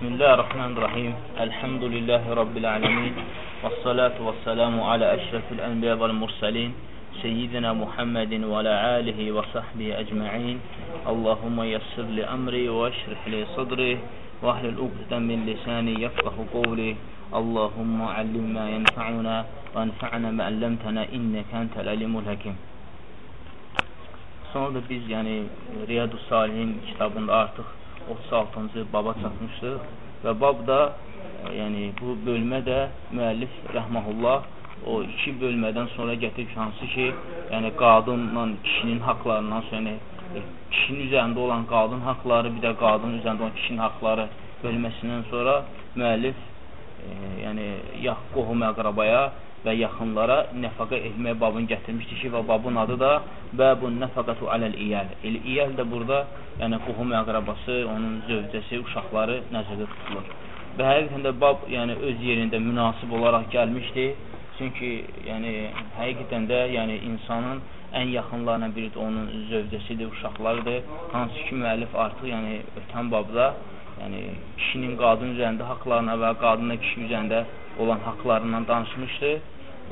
بسم الله الرحمن الرحيم. الحمد لله رب العالمين والصلاة والسلام على أشرف الأنبياء والمرسلين سيدنا محمد وعلى آله وصحبه أجمعين. اللهم يسر لي أمري واشرح لي صدري واحلل عقدة من لساني يفقه قولي. اللهم علم ما ينفعنا وانفعنا ما علمتنا إنك أنت العليم الحكيم. Sonra da biz yəni Riyadu Salihin kitabında artıq 36-cı baba çatmışdıq və bab da yəni bu bölmə də müəllif rəhməhullah o iki bölmədən sonra gətirib hansı ki, yəni qadınla kişinin haqlarından sonra yəni, kişinin üzərində olan qadın haqları, bir də qadın üzərində olan kişinin haqları bölməsindən sonra müəllif e, yəni qohum əqrabaya və yaxınlara nəfəqə etmək babını gətirmişdi ki, və babın adı da Bəbun nəfəqətu aləl iyəl. El iyəl də burada, yəni qohum əqrabası, onun zövcəsi, uşaqları nəzərdə tutulur. Və həqiqətən də bab yəni öz yerində münasib olaraq gəlmişdi. Çünki yəni həqiqətən də yəni insanın ən yaxınlarına biri də onun zövcəsidir, uşaqlarıdır. Hansı ki müəllif artıq yəni ötən babda yəni kişinin qadın üzərində haqlarına və qadının kişi üzərində olan haqlarından danışmışdı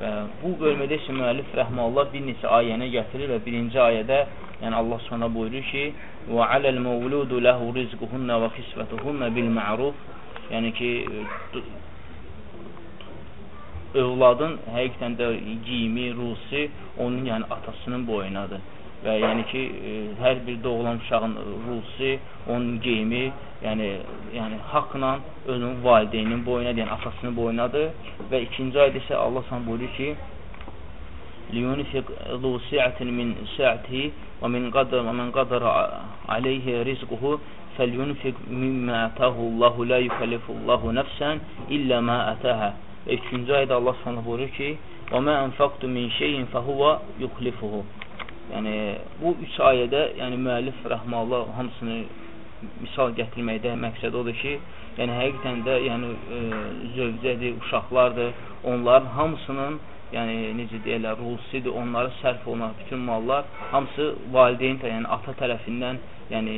və bu bölmədə isə müəllif rəhməllah bir neçə ayəni gətirir və birinci ayədə yəni Allah sonra buyurur ki və aləl məvludu ləhu rizquhunna və xisvətuhunna bil ma'ruf. Yəni ki övladın həqiqətən də giyimi, rusi onun yəni atasının boyunadır və yəni ki, e, hər bir doğulan uşağın ruhusi, onun geyimi, yəni yəni haqqla özünün valideynin boyuna, yəni atasının boyunadır və ikinci ayda isə Allah sən buyurur ki, لينفق ذو سعة من سعته ومن قدر ومن قدر عليه رزقه فلينفق مما آتاه الله لا يكلف الله نفسا إلا ما آتاها. Üçüncü ayda Allah sana buyurur ki: "Və ma anfaqtu min şeyin fehuve yukhlifuhu." Yəni bu üç ayədə, yəni müəllif rəhməllah hamısını misal gətirməkdə məqsəd odur ki, yəni həqiqətən də yəni e, zövcədir, uşaqlardır. Onların hamısının yəni necə deyirlər, ruhusidir, onlara sərf olunan bütün mallar hamısı valideyn, yəni ata tərəfindən yəni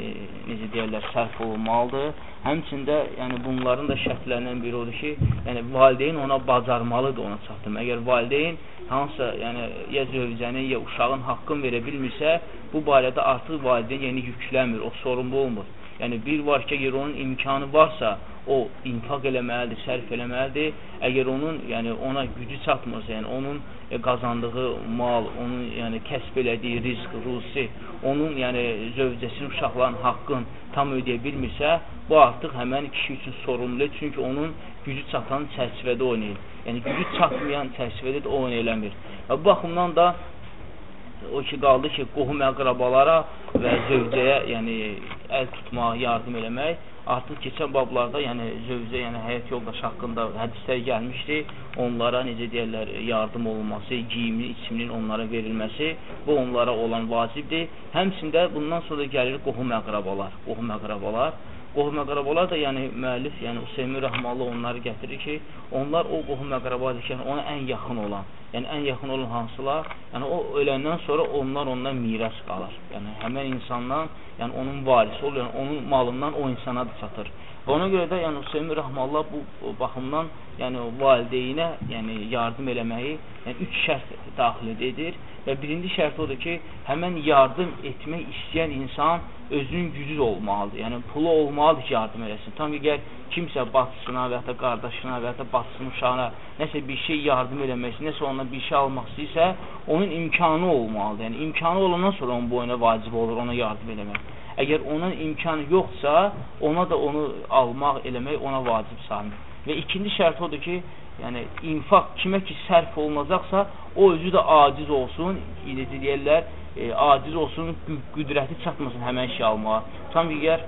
necə deyirlər, sərf olunmalıdır. Həmçində yəni bunların da şərtlərindən biri odur ki, yəni valideyn ona bacarmalıdır ona çatdırma. Əgər valideyn hansısa, yəni ya zövcənin, ya uşağın haqqını verə bilmirsə, bu barədə artıq valideyn yəni yükləmir, o sorumlu olmur. Yəni bir var ki, əgər onun imkanı varsa, o infaq eləməlidir, sərf eləməlidir. Əgər onun, yəni ona gücü çatmırsa, yəni onun qazandığı mal, onun yəni kəsb elədiyi rizq, ruzi, onun yəni zövcəsinin, uşaqların haqqını tam ödəyə bilmirsə, bu artıq həmən kişi üçün sorumludur. Çünki onun gücü çatan çərçivədə oynayır. Yəni gücü çatmayan çərçivədə də oynaya eləmir. Və bu baxımdan da o ki qaldı ki, qohum əqrabalara və zövcəyə, yəni əl tutmaq, yardım eləmək artıq keçən bablarda, yəni zövcə, yəni həyat yoldaşı haqqında hədislər gəlmişdi. Onlara necə deyirlər, yardım olunması, giyimli, içiminin onlara verilməsi, bu onlara olan vacibdir. Həmçində bundan sonra gəlir qohum əqrabalar, qohum əqrabalar qohum əqrabalar da yəni müəllif, yəni Hüseymi Rəhmalı onları gətirir ki, onlar o qohum əqrabadır ki, yəni ona ən yaxın olan, yəni ən yaxın olan hansılar, yəni o öləndən sonra onlar ondan miras qalır. Yəni həmən insandan, yəni onun varisi olur, yəni onun malından o insana da çatır. Ona görə də yəni Hüseymi Rəhmallah bu baxımdan yəni valideynə yəni yardım eləməyi yəni üç şərt daxil edir və birinci şərt odur ki, həmən yardım etmək istəyən insan özünün gücü olmalıdır. Yəni pulu olmalıdır ki, yardım eləsin. Tam əgər kimsə bacısına və ya da qardaşına və ya da bacısının uşağına nəsə bir şey yardım eləməsi, nəsə ondan bir şey almaq istəyirsə, onun imkanı olmalıdır. Yəni imkanı olandan sonra onun boyuna vacib olur ona yardım eləmək. Əgər onun imkanı yoxsa, ona da onu almaq, eləmək ona vacib sayılır. Və ikinci şərt odur ki, yəni infaq kimə ki sərf olunacaqsa, o özü də aciz olsun, necə deyirlər, e, aciz olsun, qüdrəti çatmasın həmən şey almağa. Tam digər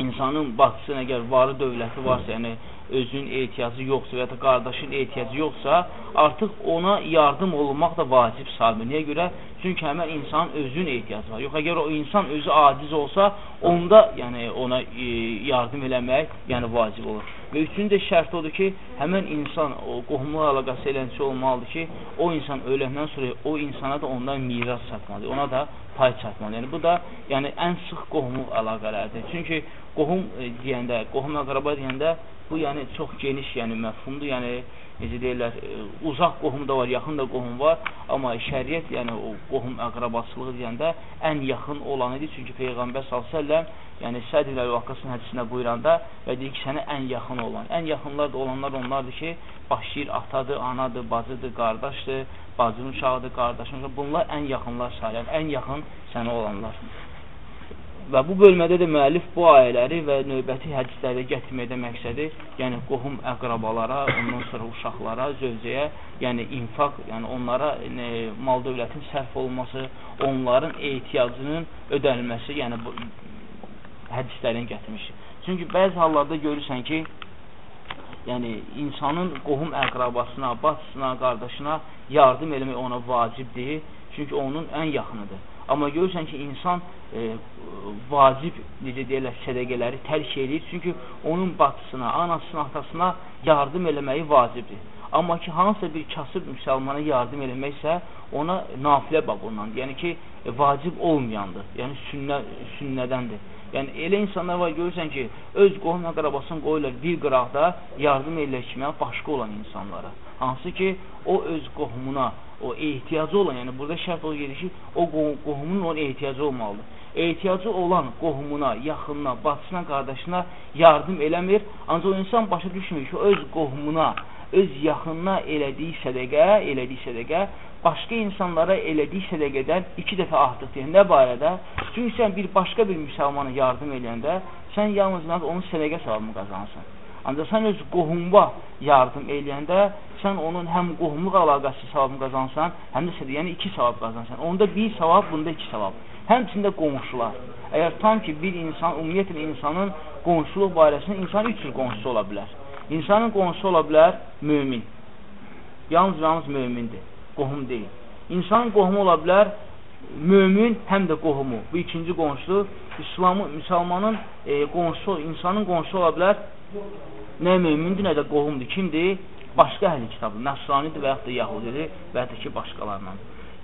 insanın bacısına əgər varı dövləti varsa, yəni özünün ehtiyacı yoxsa və ya da qardaşın ehtiyacı yoxsa, artıq ona yardım olunmaq da vacib sayılır. Niyə görə? Çünki həmən insanın özünün ehtiyacı var. Yox, əgər o insan özü aciz olsa, onda yəni ona e, yardım eləmək yəni vacib olur. Və üçüncü şərt odur ki, həmən insan o qohumluq əlaqəsi eləncə olmalıdır ki, o insan öləndən sonra o insana da ondan miras çatmalıdır, ona da pay çatmalı. Yəni bu da yəni ən sıx qohumluq əlaqələridir. Çünki qohum e, deyəndə, qohum əqraba deyəndə bu yəni çox geniş yəni məfhumdur. Yəni necə deyirlər, e, uzaq qohum da var, yaxın da qohum var, amma şəriət, yəni o qohum əqrabaçılığı deyəndə ən yaxın olan idi. Çünki Peyğəmbər s.ə.v yəni Səd ilə Vaqqasın hədisində buyuranda və deyir ki, sənə ən yaxın olan. Ən yaxınlar da olanlar onlardır ki, başlayır atadır, anadır, bacıdır, qardaşdır, bacının uşağıdır, qardaşın. Bunlar ən yaxınlar sayılır, ən yaxın sənə olanlar. Və bu bölmədə də müəllif bu ayələri və növbəti hədisləri gətirməkdə məqsədi, yəni qohum əqrabalara, ondan sonra uşaqlara, zövcəyə, yəni infaq, yəni onlara yəni, mal dövlətin sərf olması, onların ehtiyacının ödənilməsi, yəni bu hədislərini gətirmiş. Çünki bəzi hallarda görürsən ki, yəni insanın qohum əqrabasına, bacısına, qardaşına yardım eləmək ona vacibdir, çünki onun ən yaxınıdır. Amma görürsən ki, insan e, vacib, necə deyirlər, sədəqələri tərk edir. Çünki onun bacısına, anasına, atasına yardım eləməyi vacibdir. Amma ki, hansısa bir kasıb müsəlmana yardım eləməksə, ona nafilə babından, yəni ki, e, vacib olmayandır, yəni sünnə, sünnədəndir. Yəni, elə insanlar var, görürsən ki, öz qohum əqrabasını qoyurlar bir qıraqda yardım eləşməyə başqa olan insanlara. Hansı ki, o öz qohumuna, o ehtiyacı olan, yəni burada şərt o gedir ki, o qohumun ona ehtiyacı olmalıdır. Ehtiyacı olan qohumuna, yaxınına, bacısına, qardaşına yardım eləmir, ancaq o insan başa düşmür ki, öz qohumuna, öz yaxınına elədiyi sədəqə, elədiyi sədəqə başqa insanlara elədiyi sədəqədən iki dəfə artıqdır. Nə barədə? Çünki sən bir başqa bir müsəlmana yardım eləyəndə sən yalnız onun sədəqə savabını qazanırsan. Ancaq sən öz qohumba yardım eləyəndə sən onun həm qohumluq əlaqəsi savabını qazansan, həm də sədə, yəni iki savab qazansan. Onda bir savab, bunda iki savab. Həmçində qonşular. Əgər tam ki, bir insan, ümumiyyətlə insanın qonşuluq barəsində insan üç cür qonşusu ola bilər. İnsanın qonşusu ola bilər mömin. Yalnız yalnız mömindir. Qohum deyil. İnsanın qohumu ola bilər mömin həm də qohumu. Bu ikinci qonşu İslamı, müsəlmanın e, qonşusu, insanın qonşusu ola bilər nə mömindir, nə də qohumdur. Kimdir? Başqa əhli kitabı, Nəsranidir və yaxud da Yahudidir və yaxud da ki, başqalarından.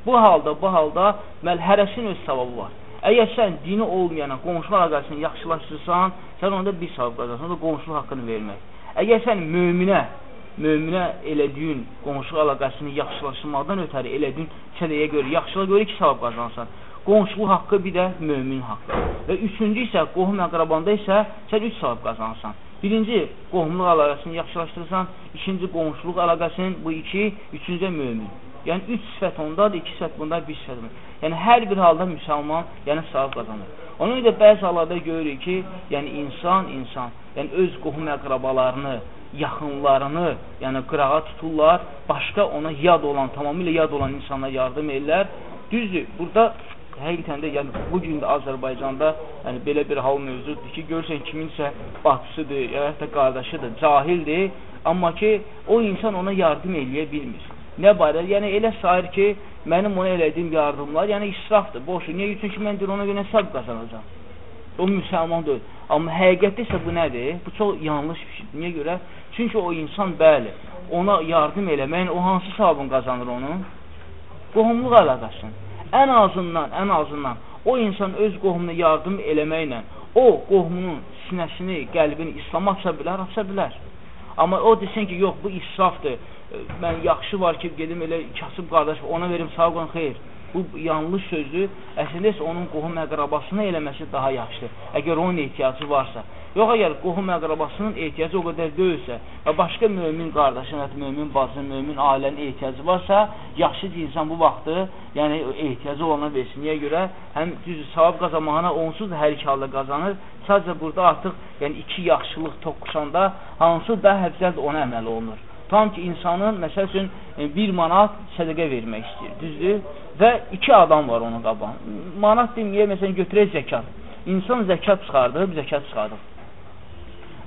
Bu halda, bu halda məlhərəsin öz savabı var. Əgər sən dini olmayana qonşuluq əlaqəsini yaxşılaşdırsan, sən onda bir savab qazanırsan, o da qonşuluq haqqını vermək. Əgər sən möminə, möminə elədiyin qonşuluq əlaqəsini yaxşılaşdırmaqdan ötəri elədiyin sədəyə görə, yaxşılığa görə iki savab qazanırsan. Qonşuluq haqqı bir də mömin haqqı. Və üçüncü isə qohum əqrabanda isə sən üç savab qazanırsan. Birinci, qohumluq əlaqəsini yaxşılaşdırırsan, ikinci qonşuluq əlaqəsinin bu iki, üçüncü mömin. Yəni, üç sifət ondadır, iki sifət bunda, bir sifət bunda. Yəni, hər bir halda müsəlman, yəni savab qazanır. Onun da bəzi hallarda görürük ki, yəni insan, insan, yəni öz qohum əqrabalarını, yaxınlarını, yəni qırağa tuturlar, başqa ona yad olan, tamamilə yad olan insana yardım edirlər. Düzdür, burada həqiqətən də yəni bu gün də Azərbaycanda yəni belə bir hal mövcuddur ki, görürsən kiminsə bacısıdır, ya da qardaşıdır, cahildir, amma ki o insan ona yardım eləyə bilmir. Nə barədə? Yəni elə sayır ki, mənim ona elədiyim yardımlar, yəni israfdır, boşdur. Niyə? Çünki mən deyir ona görə səb qazanacam. O müsəlman deyil. Amma həqiqətdə isə bu nədir? Bu çox yanlış bir şeydir. Niyə görə? Çünki o insan bəli, ona yardım eləməyin o hansı savabını qazanır onun? Qohumluq əlaqəsini ən azından, ən azından o insan öz qohumuna yardım eləməklə o qohumunun sinəsini, qəlbini İslama aça bilər, aça bilər. Amma o desin ki, yox, bu israfdır, mən yaxşı var ki, gedim elə kasıb qardaş, ona verim sağ qon, xeyr. Bu yanlış sözdür. Əslində isə onun qohum əqrabasına eləməsi daha yaxşıdır. Əgər onun ehtiyacı varsa. Yox, əgər qohum əqrabasının ehtiyacı o qədər deyilsə və başqa mömin qardaşın, mömin bacının, mömin ailənin ehtiyacı varsa, yaxşı insan bu vaxtı, yəni ehtiyacı olana versin. Niyə görə? Həm düz savab qazanmağına onsuz da hər iki halda qazanır. Sadəcə burada artıq yəni iki yaxşılıq toqquşanda hansı daha əfzəldir ona əməl olunur. Tam ki, insanın, məsəl üçün, e, bir manat sədəqə vermək istəyir, düzdür? Və iki adam var onun qaban. Manat deməyə, məsələn, götürək zəkat. İnsan zəkat çıxardır, zəkat çıxardır.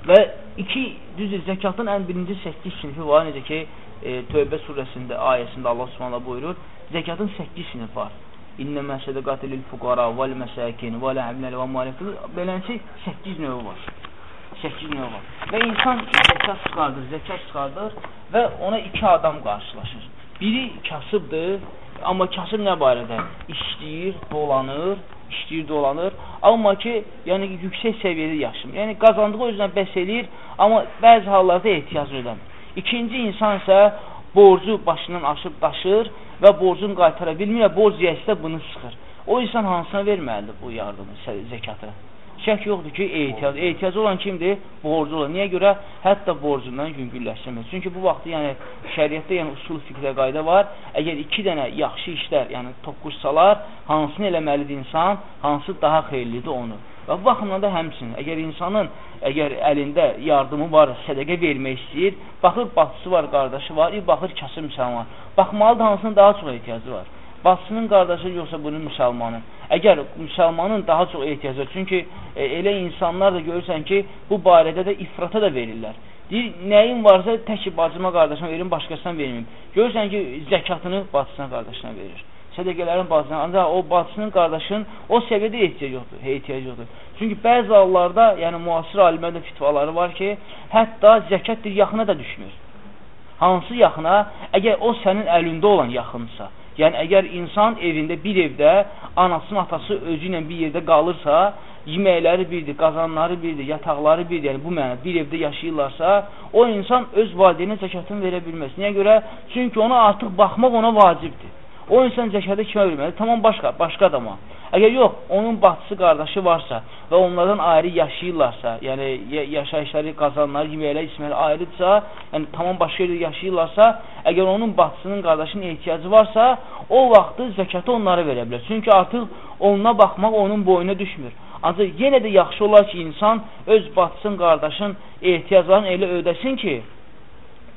Və iki, düzdür, zəkatın ən birinci 8 sinifi var, necə ki, e, Tövbə surəsində, ayəsində Allah subhanallah buyurur, zəkatın 8 sinif var. İnnəmə sədəqatı lil fuqara vəl məsəkin vəl əmləl və malifil beləncə 8 növü var. 8 növü var. Və insan zəkat çıxardır, zəkat çıxardır və ona iki adam qarşılaşır. Biri kasıbdır, amma kasıb nə barədə? İşləyir, dolanır, işləyir, dolanır. Amma ki, yəni yüksək səviyyədə yaşayır. Yəni qazandığı özünə bəs eləyir, amma bəzi hallarda ehtiyac ödəmir. İkinci insan isə borcu başından aşıb daşır və borcunu qaytara bilmir və borc yiyəsi də bunu sıxır. O insan hansına verməlidir bu yardımı, zəkatı? Şək yoxdur ki, ehtiyac. Ehtiyacı olan kimdir? Borcu olan. Niyə görə? Hətta borcundan yüngülləşdirmək. Çünki bu vaxtı yəni şəriətdə yəni usul fiqhdə qayda var. Əgər iki dənə yaxşı işlər, yəni toqquşsalar, hansını eləməlidir insan, hansı daha xeyirlidir onu. Və bu baxımdan da həmçinin, əgər insanın əgər əlində yardımı var, sədəqə vermək istəyir, baxır bacısı var, qardaşı var, baxır kasır müsəlman. Baxmalıdır hansının daha çox ehtiyacı var bacısının qardaşı yoxsa bunun müsəlmanın. Əgər müsəlmanın daha çox ehtiyacı, çünki e, elə insanlar da görürsən ki, bu barədə də ifrata da verirlər. Deyir, nəyin varsa tək ki, bacıma, qardaşıma verim, başqasına verməyim. Görürsən ki, zəkatını bacısına, qardaşına verir. Sədəqələrin bacısına, ancaq o bacısının, qardaşının o səviyyədə ehtiyac yoxdur, ehtiyac yoxdur. Çünki bəzi hallarda, yəni müasir alimlərdə fitvaları var ki, hətta zəkatdır yaxına da düşmür. Hansı yaxına? Əgər o sənin əlində olan yaxınsa, Yəni, əgər insan evində, bir evdə anasının, atası özü ilə bir yerdə qalırsa, yeməkləri birdir, qazanları birdir, yataqları birdir, yəni bu mənə bir evdə yaşayırlarsa, o insan öz valideyninə zəkatını verə bilməz. Niyə görə? Çünki ona artıq baxmaq ona vacibdir. O insan zəkatı kimə verməlidir? Tamam başqa, başqa adama. Əgər yox, onun bacısı, qardaşı varsa və onlardan ayrı yaşayırlarsa, yəni yaşayışları, qazanları, yeməkləri, içmələri ayrıdırsa, yəni tamam başqa yerdə yaşayırlarsa, əgər onun bacısının, qardaşının ehtiyacı varsa, o vaxtı zəkatı onlara verə bilər. Çünki artıq onuna baxmaq onun boyuna düşmür. Ancaq yenə də yaxşı olar ki, insan öz bacısının, qardaşın ehtiyaclarını elə ödəsin ki,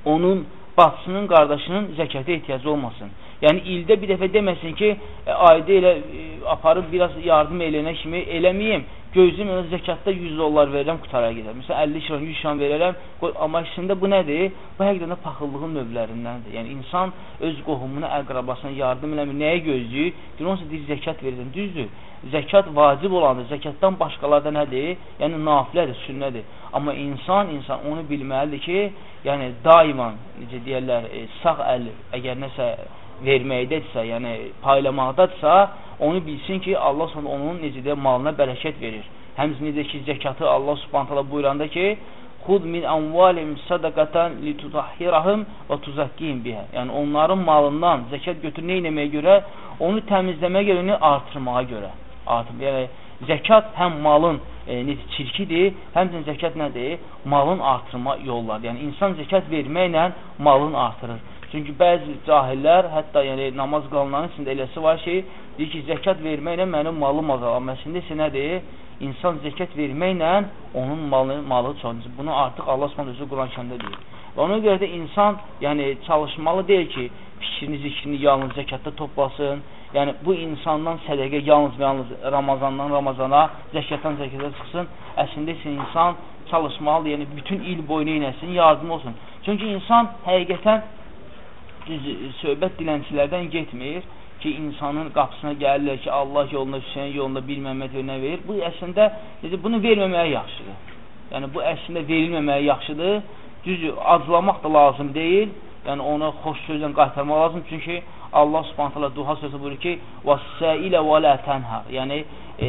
onun bacısının, qardaşının zəkata ehtiyacı olmasın. Yəni ildə bir dəfə deməsin ki, e, ayda elə e, aparıb biraz yardım eləyənə kimi eləməyim. Gözlüm ona zəkatda 100 dollar verirəm, qutara gedər. Məsələn 50 şiran, 100 şiran verərəm. Amma əslində bu nədir? Bu həqiqətən də paxıllığın növlərindəndir. Yəni insan öz qohumuna, əqrabasına yardım eləmir. Nəyə gözləyir? Deyir, onsa deyir zəkat verirəm. Düzdür. Zəkat vacib olandır. Zəkatdan başqalarda nədir? Yəni nafilədir, sünnədir. Amma insan, insan onu bilməlidir ki, yəni daima necə deyirlər, e, sağ əl əgər nəsə verməkdədirsə, yəni paylamaqdadırsa, onu bilsin ki, Allah sonra onun necə də malına bərəkət verir. Həmçinin necə ki, zəkatı Allah Subhanahu buyuranda ki, Xud min amvalim sadaqatan litutahhirahum və tuzakkihim biha. Yəni onların malından zəkat götür nə etməyə görə? Onu təmizləməyə görə, onu artırmağa görə. Artır. Yəni zəkat həm malın e, necə çirkidir, həmçinin zəkat nədir? Malın artırma yolları. Yəni insan zəkat verməklə malın artırır. Çünki bəzi cahillər, hətta yəni namaz qanunlarının içində eləsi var ki, deyir ki, zəkat verməklə mənim malım azalır. Məsəlində isə nədir? İnsan zəkat verməklə onun malı, malı çoxdur. Bunu artıq Allah Subhanahu özü Quran-Kərimdə deyir. Və ona görə də insan, yəni çalışmalı deyil ki, fikrini, zikrini yalnız zəkatda toplasın. Yəni bu insandan sədəqə yalnız və yalnız Ramazandan Ramazana, zəkatdan zəkata çıxsın. Əslində isə insan çalışmalı, yəni bütün il boyu neynəsin, yardım olsun. Çünki insan həqiqətən söhbət dilənçilərdən getmir ki, insanın qapısına gəlirlər ki, Allah yolunda, Hüseyin yolunda Məhəmməd verinə verir. Bu əslində necə bunu verməməyə yaxşıdır. Yəni bu əslində verilməməyə yaxşıdır. Düz aclamaq da lazım deyil. Yəni onu xoş sözlə qaytarmaq lazım. Çünki Allah Subhanahu taala duha sözü buyurur ki: "Və-səilə və la tənhar." Yəni e,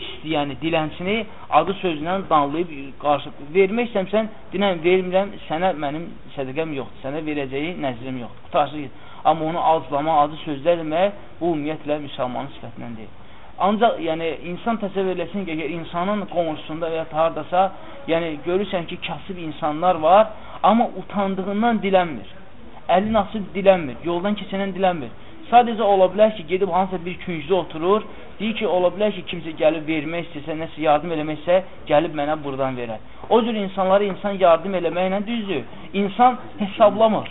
istəyəni, dilənçini adı sözlə danlayıb qarşı vermək istəmsən, dinən vermirəm, sənə mənim sədəqəm yoxdur, sənə verəcəyi nəzrim yoxdur. Qutarsın. Amma onu azlama, adı sözlər demək bu ümumiyyətlə müsəlmanın sifətindən deyil. Ancaq yəni insan təsəvvür eləsin ki, əgər insanın qonşusunda və ya hardasa, yəni görürsən ki, kasıb insanlar var, amma utandığından dilənmir. Əlini açıb dilənmir, yoldan keçənən dilənmir. Sadəcə ola bilər ki, gedib hansısa bir küncdə oturur, deyir ki, ola bilər ki, kimsə gəlib vermək istəsə, nəsə yardım eləməksə, gəlib mənə buradan verər. O cür insanları insan yardım eləməklə düzdür. İnsan hesablamır.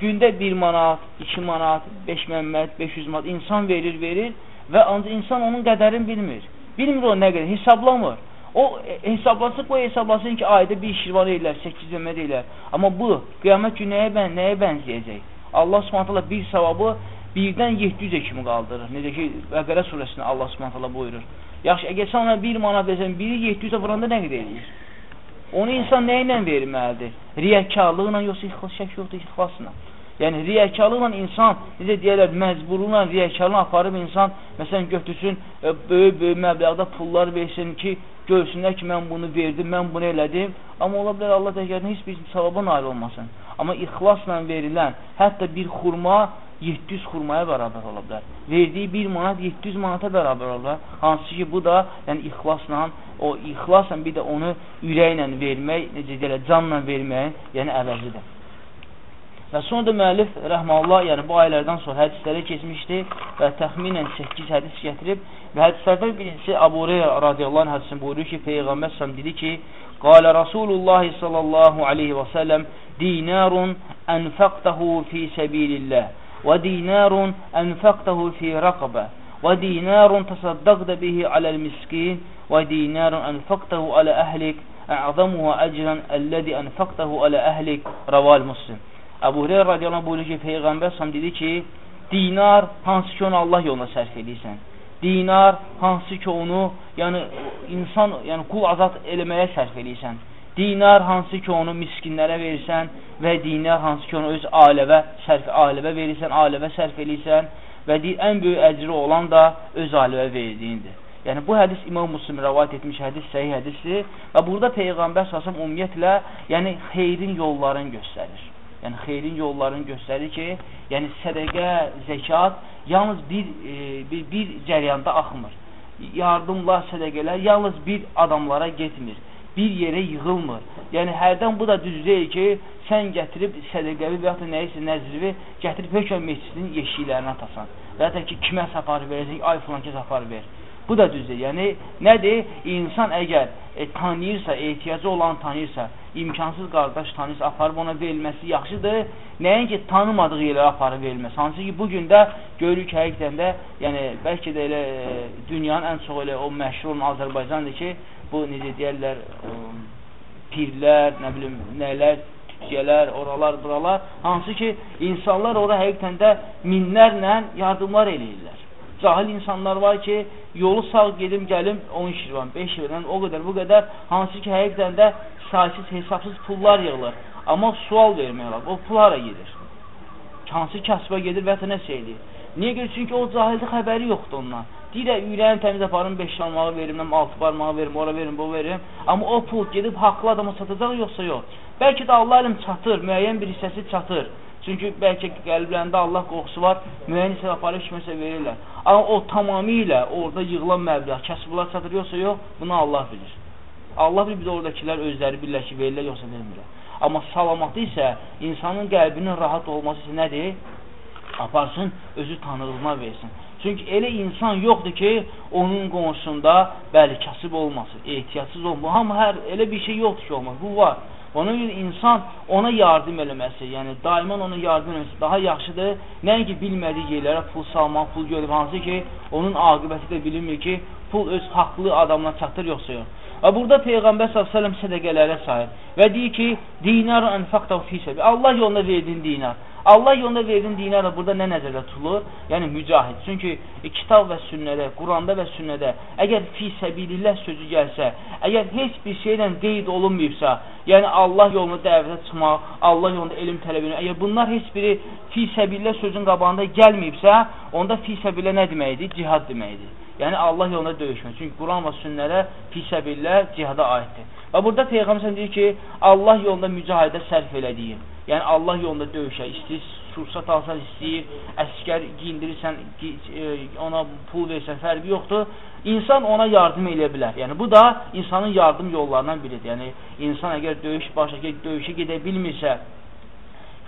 Gündə 1 manat, 2 manat, 5 mənət, 500 manat insan verir, verir və ancaq insan onun qədərini bilmir. Bilmir o nə qədər, hesablamır. O e, hesablasın, qoy hesablasın ki, ayda bir şirvan eylər, 8 ömət eylər. Amma bu, qiyamət günü nəyə, bən, nəyə bənzəyəcək? Allah subhanətələ bir savabı birdən 700-ə kimi qaldırır. Necə ki, Bəqərə surəsində Allah subhanətələ buyurur. Yaxşı, əgər sən ona 1 manat versən, biri 700-ə vuranda nə qədər eləyir? Onu insan nə ilə verməlidir? Riyəkarlıqla, yoxsa ixlas, şək yoxdur, ixlasla. Yəni, riyakarlıqla insan, necə deyərlər, məcburluqla riyakarlıqla aparıb insan, məsələn, götürsün, böyük-böyük e, məbləğdə pullar versin ki, görsünlər ki, mən bunu verdim, mən bunu elədim. Amma ola bilər Allah təqərini heç bir savaba nail olmasın. Amma ixlasla verilən, hətta bir xurma 700 xurmaya bərabər ola bilər. Verdiyi 1 manat 700 manata bərabər ola bilər. Hansı ki, bu da yəni ixlasla, o ixlasla bir də onu ürəklə vermək, necə deyirlər, canla verməyin, yəni əvəzidir. Və sonra da müəllif rəhməllah, yəni bu ayələrdən sonra hədislərə keçmişdi və təxminən 8 hədis gətirib və hədislərdən birincisi Əbu Hüreyrə radiyallahu anh hədisini buyurur ki, peyğəmbər sallallahu dedi ki, qala Rasulullah sallallahu alayhi və sallam dinarun anfaqtahu fi sabilillah və dinarun anfaqtahu fi raqaba və dinarun tasaddaqta bihi alal miskin və dinarun anfaqtahu ala ahlik a'zamuhu ajran alladhi anfaqtahu ala ahlik. Raval muslim. Əbu Hüreyra radiyallahu buyurur ki, Peyğəmbər sam dedi ki, dinar hansı ki onu Allah yoluna sərf edirsən. Dinar hansı ki onu, yəni insan, yəni qul azad eləməyə sərf edirsən. Dinar hansı ki onu miskinlərə verirsən və dinar hansı ki onu öz ailəvə sərf ailəvə verirsən, ailəvə sərf edirsən və ən böyük əcri olan da öz ailəvə verdiyindir. Yəni bu hədis İmam Müslim rəvayət etmiş hədis səhih hədisdir və burada Peyğəmbər səsəm ümumiyyətlə, yəni xeyrin yollarını göstərir yəni xeyrin yollarını göstərir ki, yəni sədəqə, zəkat yalnız bir, e, bir, bir cəriyanda axmır. Yardımlar, sədəqələr yalnız bir adamlara getmir, bir yerə yığılmır. Yəni hərdən bu da düz deyil ki, sən gətirib sədəqəvi və yaxud da nəyisə nəzrivi gətirib hökm meçidinin yeşiklərinə atasan. Və ya da ki, kiməsə aparıb verəcək, ay filan kəs aparıb ver. Bu da düzdür. Yəni nədir? İnsan əgər e, tanıyırsa, ehtiyacı olan tanıyırsa, imkansız qardaş tanıyırsa, aparıb ona verilməsi yaxşıdır. Nəinki tanımadığı yerlərə aparıb verilməsi. Hansı ki, bugün də görürük həqiqətən də, yəni bəlkə də elə e, dünyanın ən çox elə o məşhur olan Azərbaycandır ki, bu necə deyərlər, e, pirlər, nə bilim, nələr, tütüyələr, oralar, buralar, hansı ki, insanlar ora həqiqətən də minlərlə yardımlar eləyirlər. Cahil insanlar var ki, yolu sağ gedim, gəlim 10 şirvan, 5 şirvan, o qədər, bu qədər, hansı ki, həqiqdən də saysız, hesabsız pullar yığılır. Amma sual vermək olar, o pul hara gedir? Hansı kəsbə gedir və nə şey edir? Niyə görə? Çünki o cahildə xəbəri yoxdur ondan. Deyirək, ürəyim təmiz aparım, 5 şalmağı verim, 6 barmağı verim, ora verim, bu verim. Amma o pul gedib haqlı adama satacaq yoxsa yox. Bəlkə də Allah elm çatır, müəyyən bir hissəsi çatır. Çünki bəlkə qəlblərində Allah qorxusu var, müəyyən hissə aparıb kiməsə verirlər. Amma o tamamilə orada yığılan məbləğ kəsblər çatır yoxsa yox, bunu Allah bilir. Allah bilir, biz oradakilər özləri bilirlər ki, verirlər yoxsa vermirlər. Amma salamatı isə insanın qəlbinin rahat olması isə nədir? Aparsın, özü tanrılığına versin. Çünki elə insan yoxdur ki, onun qonşusunda bəli kasıb olmasın, ehtiyatsız olmasın. Amma hər elə bir şey yoxdur ki, olmaz. Bu var. Ona görə insan ona yardım eləməsi, yəni daima ona yardım eləməsi daha yaxşıdır. Nəinki bilmədiyi yerlərə pul salmaq, pul görüb, hansı ki, onun aqibəti də bilinmir ki, pul öz haqlı adamına çatır yoxsa yox. Və burada Peyğəmbər s.ə.v sədəqələrə sayır və deyir ki, dinar ənfaqda fi səbi. Allah yolunda verdiyin dinar. Allah yolunda verdiyin dinar da burada nə nəzərdə tutulur? Yəni mücahid. Çünki kitab və sünnədə, Quranda və sünnədə əgər fi səbilillah sözü gəlsə, əgər heç bir şeylə qeyd olunmayıbsa, yəni Allah yolunda dəvətə çıxmaq, Allah yolunda elm tələb etmək, əgər bunlar heç biri fi səbilillah sözün qabağında gəlməyibsə, onda fi səbilillah nə deməkdir? Cihad deməkdir. Yəni Allah yolunda döyüşmək. Çünki Quran və sünnələrə fi səbilillah cihada aiddir. Və burada Peyğəmbər deyir ki, Allah yolunda mücahidə sərf elədiyin yəni Allah yolunda döyüşə, istəyir, sursat alsan istəyir, əskər giyindirirsən, e, ona pul versən, fərqi yoxdur. İnsan ona yardım eləyə bilər. Yəni bu da insanın yardım yollarından biridir. Yəni insan əgər döyüş başa döyüşə gedə bilmirsə,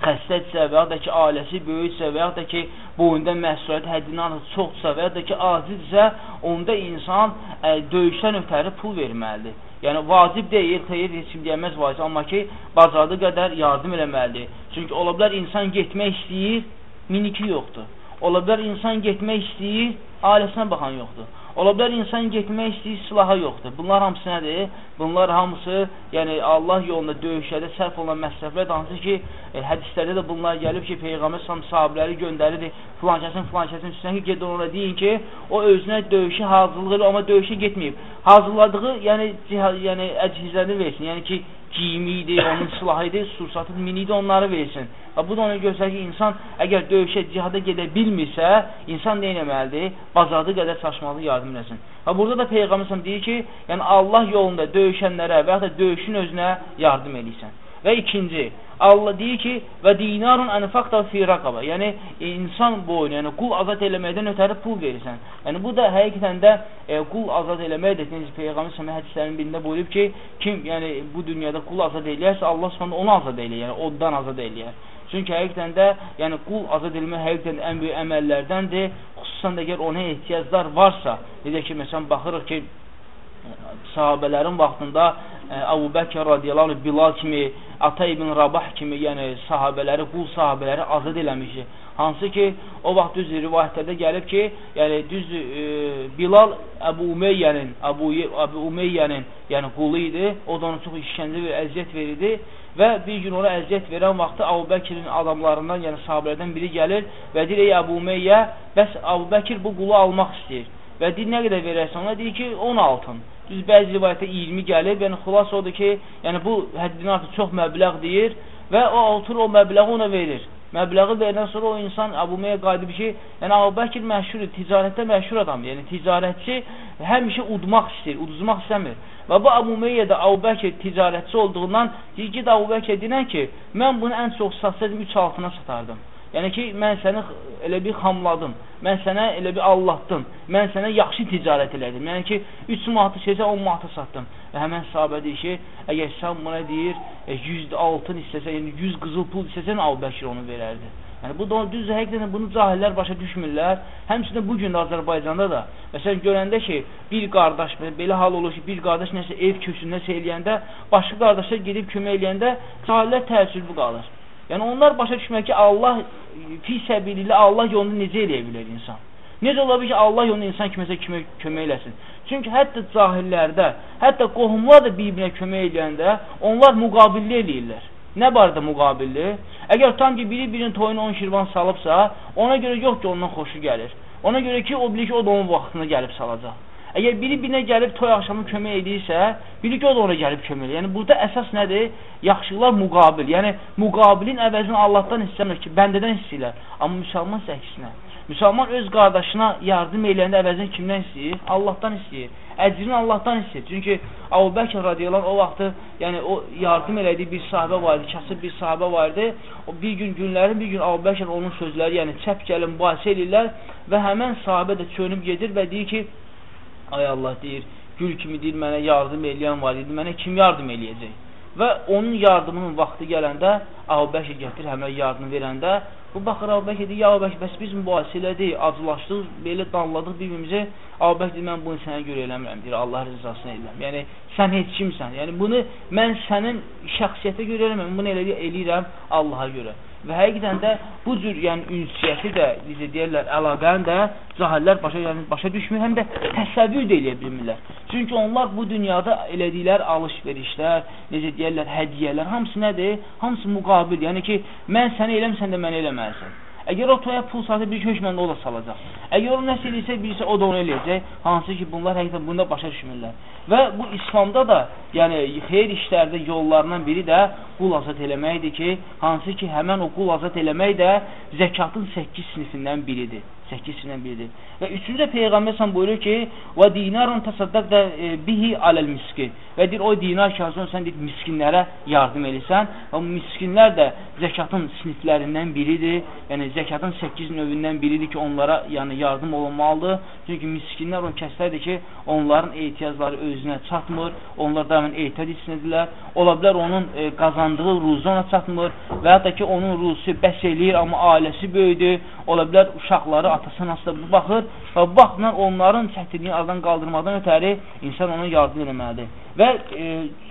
xəstədirsə və ya da ki, ailəsi böyüksə və ya da ki, boyunda məsuliyyət həddindən çoxdursa və ya da ki, acizdirsə, onda insan ə, döyüşdən ötəri pul verməlidir. Yəni vacib deyil, xeyir heç kim deyəməz vacib, amma ki, bacardığı qədər yardım eləməlidir. Çünki ola bilər insan getmək istəyir, miniki yoxdur. Ola bilər insan getmək istəyir, ailəsinə baxan yoxdur. Ola bilər insan getmək istəyir, silaha yoxdur. Bunlar hamısı nədir? Bunlar hamısı, yəni Allah yolunda döyüşlərdə sərf olan məsrəflər hansı ki, e, hədislərdə də bunlar gəlib ki, Peyğəmbər sam sahabiləri göndərirdi, filan kəsin, filan kəsin üstünə ki, gedin ona deyin ki, o özünə döyüşə hazırlığı amma döyüşə getməyib. Hazırladığı, yəni, cihaz, yəni əcihizəni versin. Yəni ki, giyimi idi, onun silahı idi, sursatı mini idi, onları versin. Və bu da ona göstərir ki, insan əgər döyüşə, cihada gedə bilmirsə, insan nə etməlidir? Bacardığı qədər çalışmalı yardım eləsin. Və burada da Peyğəmbər deyir ki, yəni Allah yolunda döyüşənlərə və ya da döyüşün özünə yardım eləyirsən. Və ikinci, Allah deyir ki, və dinarun ənfaqda fi raqaba. Yəni insan boyunu, yəni qul azad eləməkdən ötəri pul verirsən. Yəni bu da həqiqətən də e, qul azad eləmək də necə peyğəmbər səmə hədislərinin birində buyurub ki, kim yəni bu dünyada qul azad eləyərsə, Allah Subhanahu onu azad eləyər, yəni oddan azad eləyər. Çünki həqiqətən də yəni qul azad etmək həqiqətən ən böyük əməllərdəndir. Xüsusən də əgər ona ehtiyaclar varsa, necə ki, məsələn baxırıq ki, sahabələrin vaxtında ə, Əbu Bəkr radiyallahu anh, Bilal kimi, Ata ibn Rabah kimi, yəni sahabələri, qul sahabələri azad eləmişdi. Hansı ki, o vaxt düz rivayətlərdə gəlib ki, yəni düz e, Bilal Əbu Umeyyənin, Əbu, Əbu Umeyyənin yəni qulu idi. O da ona çox işgəncə və əziyyət verirdi və bir gün ona əziyyət verən vaxtı Əbu Bəkirin adamlarından, yəni sahabələrdən biri gəlir və deyir, ey Əbu Umeyyə, bəs Əbu Bəkir bu qulu almaq istəyir. Və deyir, nə qədər verərsən? Ona deyir ki, 10 altın. Düz bəzi rivayətdə 20 gəlib, yəni xulas odur ki, yəni bu həddindən artıq çox məbləğ deyir və o oturur o məbləği ona verir. Məbləği verəndən sonra o insan Əbu Meyə qayıdıb ki, yəni Əbu Bəkir məşhur, ticarətdə məşhur adam, yəni ticarətçi həmişə udmaq istəyir, uduzmaq istəmir. Və bu Əbu Meyə də Əbu Bəkir ticarətçi olduğundan deyir ki, Əbu Bəkir deyən ki, mən bunu ən çox satsaydım 3 altına satardım. Yəni ki, mən səni elə bir xamladım, mən sənə elə bir allatdım, mən sənə yaxşı ticarət elədim. Yəni ki, 3 manatı şeysə 10 manatı satdım. Və həmən sahabə deyir ki, əgər sən buna deyir, 100 e, altın istəsən, yəni 100 qızıl pul istəsən, Əbu Bəkir onu verərdi. Yəni bu da düz həqiqətən bunu cahillər başa düşmürlər. Həmçinin bu gün Azərbaycanda da məsələn görəndə ki, bir qardaş belə hal olur ki, bir qardaş nəsə ev köçündə şey eləyəndə, başqa qardaşlar gedib kömək eləyəndə cahillər təəssübü qalır. Yəni onlar başa düşmək ki, Allah fi səbililə Allah yolunu necə eləyə bilər insan? Necə ola bilər ki, Allah yolunu insan kiməsə kömək, kömək eləsin? Çünki hətta cahillərdə, hətta qohumlar da bir-birinə kömək eləyəndə onlar müqabilli eləyirlər. Nə barədə müqabilli? Əgər tam ki, biri birinin toyuna 10 şirvan salıbsa, ona görə yox ki, ondan xoşu gəlir. Ona görə ki, o bilir ki, o da onun vaxtında gəlib salacaq. Əgər biri birinə gəlib toy axşamı kömək edirsə, biri ki, o da ona gəlib kömək edir. Yəni, burada əsas nədir? Yaxşılar müqabil. Yəni, müqabilin əvəzini Allahdan istəmir ki, bəndədən istəyirlər. Amma müsəlman əksinə. Müsəlman öz qardaşına yardım eləyəndə əvəzini kimdən istəyir? Allahdan istəyir. Əcrini Allahdan istəyir. Çünki Əbu Bəkr radiyallahu o vaxtı, yəni o yardım elədiyi bir sahabə var idi, kasıb bir sahabə var idi. O bir gün günlərin bir gün Əbu Bəkr onun sözləri, yəni çəp gəlin, mübahisə edirlər və həmən sahabə də çönüb gedir və deyir ki, Ay Allah deyir, gül kimi deyir, mənə yardım eləyən var idi, mənə kim yardım eləyəcək? Və onun yardımının vaxtı gələndə, Əbubəkir gətir, həmə yardım verəndə, bu baxır Əbubəkir deyir, ya Əbubəkir, bəs biz mübahisə elədik, acılaşdıq, belə danladıq bir-birimizi, Əbubəkir deyir, mən bunu sənə görə eləmirəm, deyir, Allah rızasını eləyəm. Yəni, sən heç kimsən, yəni bunu mən sənin şəxsiyyətə görə eləmirəm, bunu elə eləyirəm Allaha görə. Və həqiqətən də bu cür yəni ünsiyyəti də necə deyirlər, əlaqəni də cahillər başa yəni başa düşmür, həm də təsəvvür də eləyə bilmirlər. Çünki onlar bu dünyada elədiklər alış-verişlər, necə deyirlər, hədiyyələr, hamısı nədir? Hamısı müqabil. Yəni ki, mən səni eləmsən də mənə eləməlisən. Əgər o toya pul satıb bir hökmən o da salacaq. Əgər o nəsə eləyirsə, birisi o da onu eləyəcək. Hansı ki, bunlar həqiqətən bunda başa düşmürlər. Və bu İslamda da, yəni xeyir işlərdə yollarından biri də qul azad eləməkdir ki, hansı ki, həmən o qul azad eləmək də zəkatın 8 sinifindən biridir. 8 sinifindən biridir. Və üçüncü Peyğəmbər sən buyurur ki, "Və dinarun təsaddaq da e, bihi aləl miskin." Və deyir o dinar kağızını sən deyir miskinlərə yardım edirsən. Və miskinlər də zəkatın siniflərindən biridir. Yəni zəkatın 8 növündən biridir ki, onlara yəni yardım olunmalıdır. Çünki miskinlər o kəslərdir ki, onların ehtiyacları özünə çatmır. Onlar da həmin ehtiyat içindədirlər. Ola bilər onun e, qazandığı ruzu ona çatmır və ya da ki, onun ruzusu bəs eləyir, amma ailəsi böyüdür. Ola bilər uşaqları atası nasıl bu baxır və bu baxımdan onların çətinliyi aradan qaldırmadan ötəri insan ona yardım eləməlidir. Və e,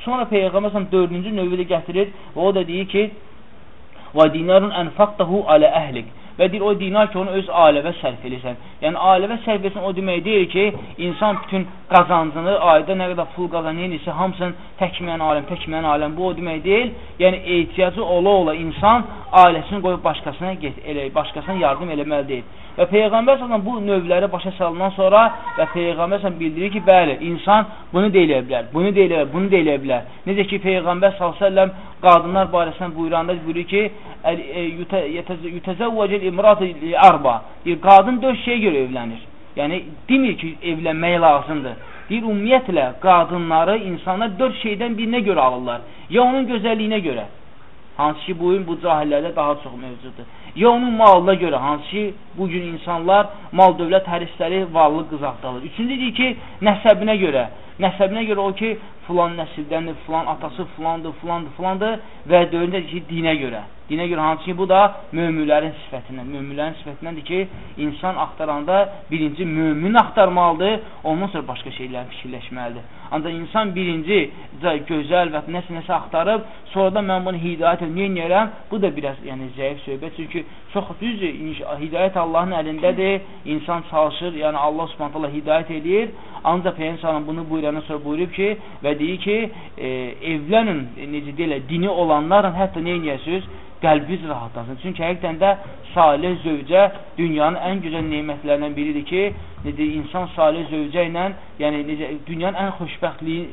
sonra Peyğəmbər dördüncü növü də gətirir və o da deyir ki, və dinarun ənfaqdahu alə əhlik və deyir o dinar ki, onu öz ailəvə sərf edirsən. Yəni ailəvə sərf etsən o demək deyil ki, insan bütün qazancını, ayda nə qədər pul qazanırsa, hamısını təkməyən aləm, təkməyən aləm bu o demək deyil. Yəni ehtiyacı ola-ola insan ailəsini qoyub başqasına get, elə, başqasına yardım eləməli deyil. Və Peyğəmbər s.ə.v bu növləri başa salınan sonra və Peyğəmbər s.ə.v bildirir ki, bəli, insan bunu da eləyə bilər, bunu da eləyə bilər, bunu da eləyə bilər. Necə ki, Peyğəmbər s.ə.v qadınlar barəsində buyuranda buyurur ki, e, yutəzəvvəcəl imratı arba, deyir, qadın dörd şeyə görə evlənir. Yəni, demir ki, evlənmək lazımdır. Deyir, ümumiyyətlə, qadınları insanlar dörd şeydən birinə görə alırlar. Ya onun gözəlliyinə görə, hansı ki, bugün bu cahillərdə daha çox mövcuddur ya onun malına görə, hansı ki, bugün insanlar mal dövlət hərisləri varlı qızaqdalar. Üçüncüdür ki, nəsəbinə görə, nəsəbinə görə o ki, filan nəsildəndir, filan atası filandır, filandır, filandır və dövründə ki, dinə görə. Dinə görə hansı ki, bu da möminlərin sifətindən. Möminlərin sifətindəndir ki, insan axtaranda birinci mömin axtarmalıdır, ondan sonra başqa şeyləri fikirləşməlidir. Ancaq insan birinci gözəl və nəsə nəsə axtarıb, sonra da mən bunu hidayət edin, neyərəm? Bu da biraz yəni, zəif söhbət. Çünki çox düzdür, hidayət Allahın əlindədir, insan çalışır, yəni Allah subhanətələ hidayət edir. Ancaq Peyyən bunu buyurandan sonra buyurub ki, və deyir ki, e, evlənin, e, necə deyirlər, dini olanların hətta neynəyəsiniz? qəlbiniz rahatlasın. Çünki həqiqətən də salih zövcə dünyanın ən gözəl nemətlərindən biridir ki, necə insan salih zövcə ilə, yəni necə dünyanın ən xoşbəxtliyi,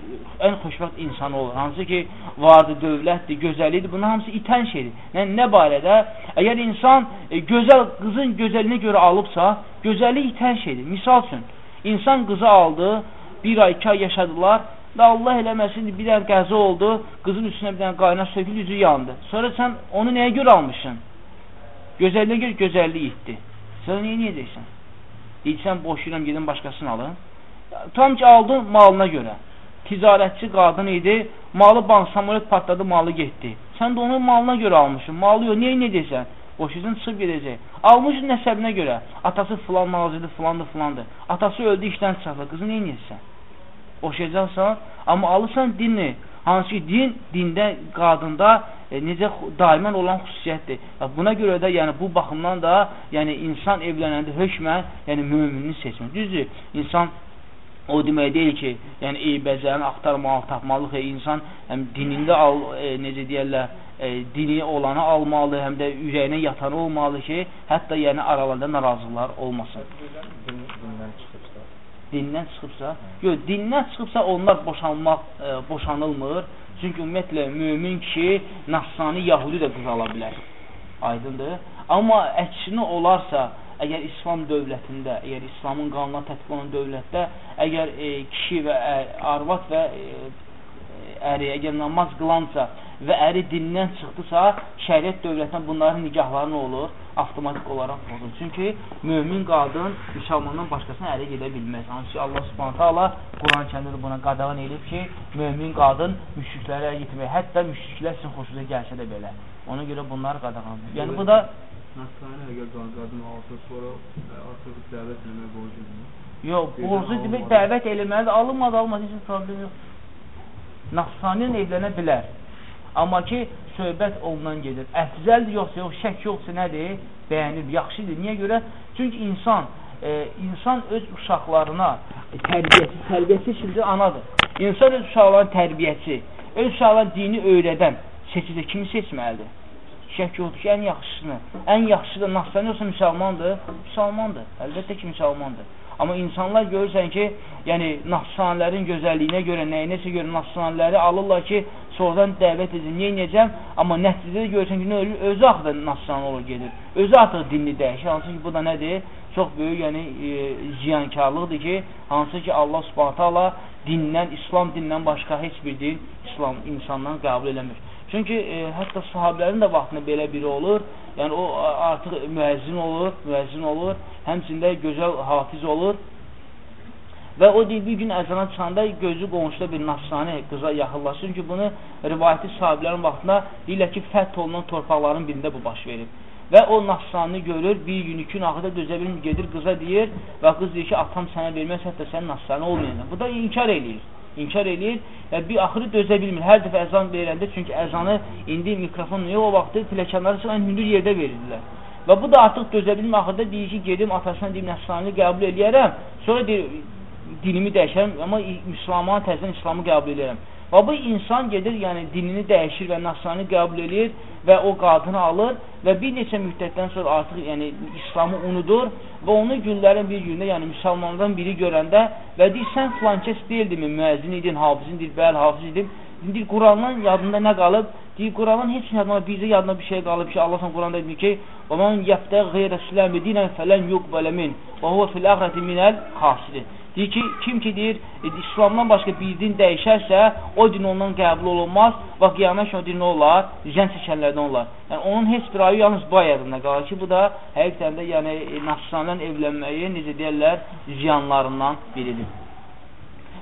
ən xoşbəxt insanı olur. Hansı ki, vardı, dövlətdir, gözəllikdir. Bunlar hamısı itən şeydir. Yəni nə barədə? Əgər insan e, gözəl qızın gözəlinə görə alıbsa, gözəllik itən şeydir. Misal üçün, insan qızı aldı, bir ay, iki ay yaşadılar, Və Allah eləməsin, bir dənə qəza oldu, qızın üstünə bir dənə qaynar sökül, üzü yandı. Sonra sən onu nəyə görə almışsın? Gözəlliyə görə gözəllik itdi. Sən niyə neyəcəksən? Deyirsən, boşuyuram, gedin başqasını alın. Tam ki, aldın malına görə. Ticarətçi qadın idi, malı bank, samolet patladı, malı getdi. Sən də onun malına görə almışsın, malı yox, niyə neyəcəksən? Boşuyucun çıxıb gedəcək. Almışsın nəsəbinə görə. Atası filan nazirdir, filandır, filandır. Atası öldü, işdən çıxdı. Qızı neynəyirsən? Boşayacaqsan, amma alırsan dinni. Hansı ki, din, dində, qadında e, necə daimən olan xüsusiyyətdir. Buna görə də, yəni bu baxımdan da, yəni insan evlənəndə hökmən, yəni möminini seçmir. Düzdür, insan o demək deyil ki, yəni eybəzəni axtarmalı, tapmalıq, e, insan həm dinində al, e, necə deyərlər, e, dini olanı almalı, həm də ürəyinə yatanı olmalı ki, hətta yəni aralarında narazılar olmasın. Dindən çıxıbsa yox, dindən çıxıbsa onlar boşanmaq, e, boşanılmır. Çünki ümumiyyətlə mömin kişi Nassani Yahudi də qız ala bilər. Aydındır. Amma əksinə olarsa, əgər İslam dövlətində, əgər İslamın qanuna tətbiq olan dövlətdə, əgər e, kişi və ə, arvad və e, əri əgər namaz qılansa və əri dindən çıxdısa, şəriət dövlətindən bunların nikahları nə olur? Avtomatik olaraq pozulur. Çünki mömin qadın müsəlmandan başqasına əri gedə bilməz. Hansı ki, Allah subhanətə Allah Quran kəndində buna qadağan edib ki, mömin qadın müşriklərə gitmək, hətta müşriklər sizin xoşunuza gəlsə də belə. Ona görə bunlar qadağandır. Yəni bu da Nasrani əgər qadın alsa sonra e, artıq dəvət eləmək borcudur. Yox, borcu demək dəvət eləməlidir. Alınmadı, almadı, heç problem yoxdur. Nafsaniylə evlənə bilər. Amma ki, söhbət ondan gedir. Əfzəldir yoxsa yox, şək yoxsa nədir? Bəyənir, yaxşıdır. Niyə görə? Çünki insan e, insan öz uşaqlarına tərbiyəsi, tərbiyəsi şimdi anadır. İnsan öz uşaqlarının tərbiyəsi, öz uşaqlarına dini öyrədən seçidə kimi seçməlidir? Şək yoxdur ki, ən yaxşısını, ən yaxşısı da Nafsani yoxsa müsəlmandır? Müsəlmandır. Əlbəttə ki, müsəlmandır. Amma insanlar görürsən ki, yəni nafsanlərin gözəlliyinə görə, nəyinəsə görə nafsanləri alırlar ki, sonradan dəvət edin, neynəyəcəm? Amma nəticədə görürsən ki, nə ölür? Özü axı nafsan olur gedir. Özü artıq dinli dəyişir. Hansı ki, bu da nədir? Çox böyük yəni, e, ziyankarlıqdır ki, hansı ki, Allah subhanətə Allah dindən, İslam dindən başqa heç bir din İslam insandan qəbul eləmir. Çünki e, hətta sahabilərin də vaxtında belə biri olur. Yəni o artıq müəzzin olur, müəzzin olur, həmçində gözəl hafiz olur. Və o deyir, bir gün əzana çıxanda gözü qonşuda bir nafsani qıza yaxınlaşır ki, bunu rivayəti sahabilərin vaxtında deyirlər ki, fəth olunan torpaqların birində bu baş verib. Və o nafsanını görür, bir gün, iki gün axıda dözə bilmir, gedir qıza deyir və qız deyir ki, atam sənə verməz, hətta sən nafsani olmayacaq. Bu da inkar eləyir inkar eləyir və bir axırı dözə bilmir. Hər dəfə əzan verəndə, çünki əzanı indi mikrofon yox, o vaxtı pilləkənləri çıxan hündür yerdə verirdilər. Və bu da artıq dözə bilmir. Axırda deyir ki, gedim atasına deyim, nəsrani qəbul eləyərəm. Sonra deyir, dinimi dəyişərəm, amma müsəlman təzdən İslamı qəbul eləyərəm. Və bu insan gedir, yəni dinini dəyişir və nəsrani qəbul eləyir və o qadını alır və bir neçə müddətdən sonra artıq yəni İslamı unudur və onu günlərin bir gündə, yəni müsəlmanlardan biri görəndə və deyir, sən filan kəs deyildimi, müəzzin idin, hafizin, deyir, bəli, hafiz idim. Deyir, Qurandan yadında nə qalıb? Deyir, Qurandan heç yadına, bizə yadına bir şey qalıb ki, Allah Quranda deyir ki, "Və men yəftə qeyrə süləmi dinən fələn yuqbələ min və huve fil əxrəti minəl xasirin." Deyir ki, kim ki deyir, e, İslamdan başqa bir din dəyişərsə, o din ondan qəbul olunmaz və qiyamət günü din olar? Zən çəkənlərdən olar. Yəni onun heç bir ayı yalnız bu ayədən qalır ki, bu da həqiqətən də yəni e, nasrandan evlənməyi necə deyirlər, ziyanlarından biridir.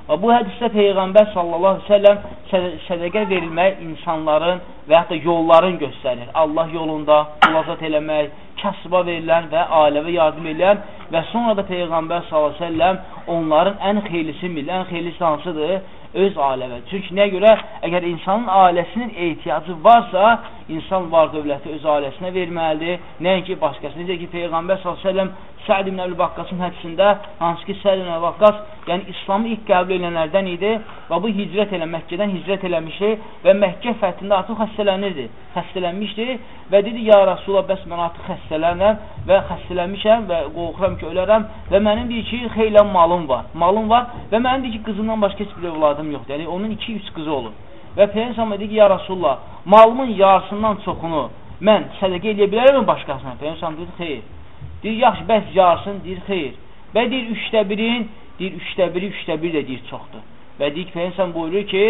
Və bu hədisdə Peyğəmbər sallallahu əleyhi və səlləm sədaqə verilmək insanların və hətta yolların göstərir. Allah yolunda qulazat eləmək, kasıba verilən və ailəvə yardım edən və sonra da Peyğəmbər səlləm onların ən xeyirlisi, ən xeyirlisi hansıdır? öz ailəvə. Çünki nəyə görə? Əgər insanın ailəsinin ehtiyacı varsa, insan var dövləti öz ailəsinə verməlidir. Nəinki başqası. Necə ki, Peyğəmbər s.ə.v Səd ibn Əli Vaqqasın hədisində, hansı ki, Səd ibn Əli Vaqqas, yəni İslamı ilk qəbul edənlərdən idi və bu hicrət elə, Məkkədən hicrət eləmişdi və Məkkə fəthində artıq xəstələnirdi, xəstələnmişdi və dedi, ya Rasulullah, bəs mən artıq xəstələnəm və xəstələnmişəm və qorxuram ki, ölərəm və mənim deyir ki, xeylən malım var, malım var və mənim deyir ki, qızımdan başqa heç bir evladım yoxdur, yəni onun iki-üç qızı olur. Və Peyyənsəm dedi ki, ya Rasulullah, malımın yarısından çoxunu mən sədəqə edə bilərəmmi başqasına? Peyyənsəm dedi, xeyr. Deyir, yaxşı, bəs yarsın, deyir, xeyr. Və deyir, üçdə birin, deyir, üçdə biri, üçdə bir də deyir, çoxdur. Və deyir ki, Peyyəsən buyurur ki,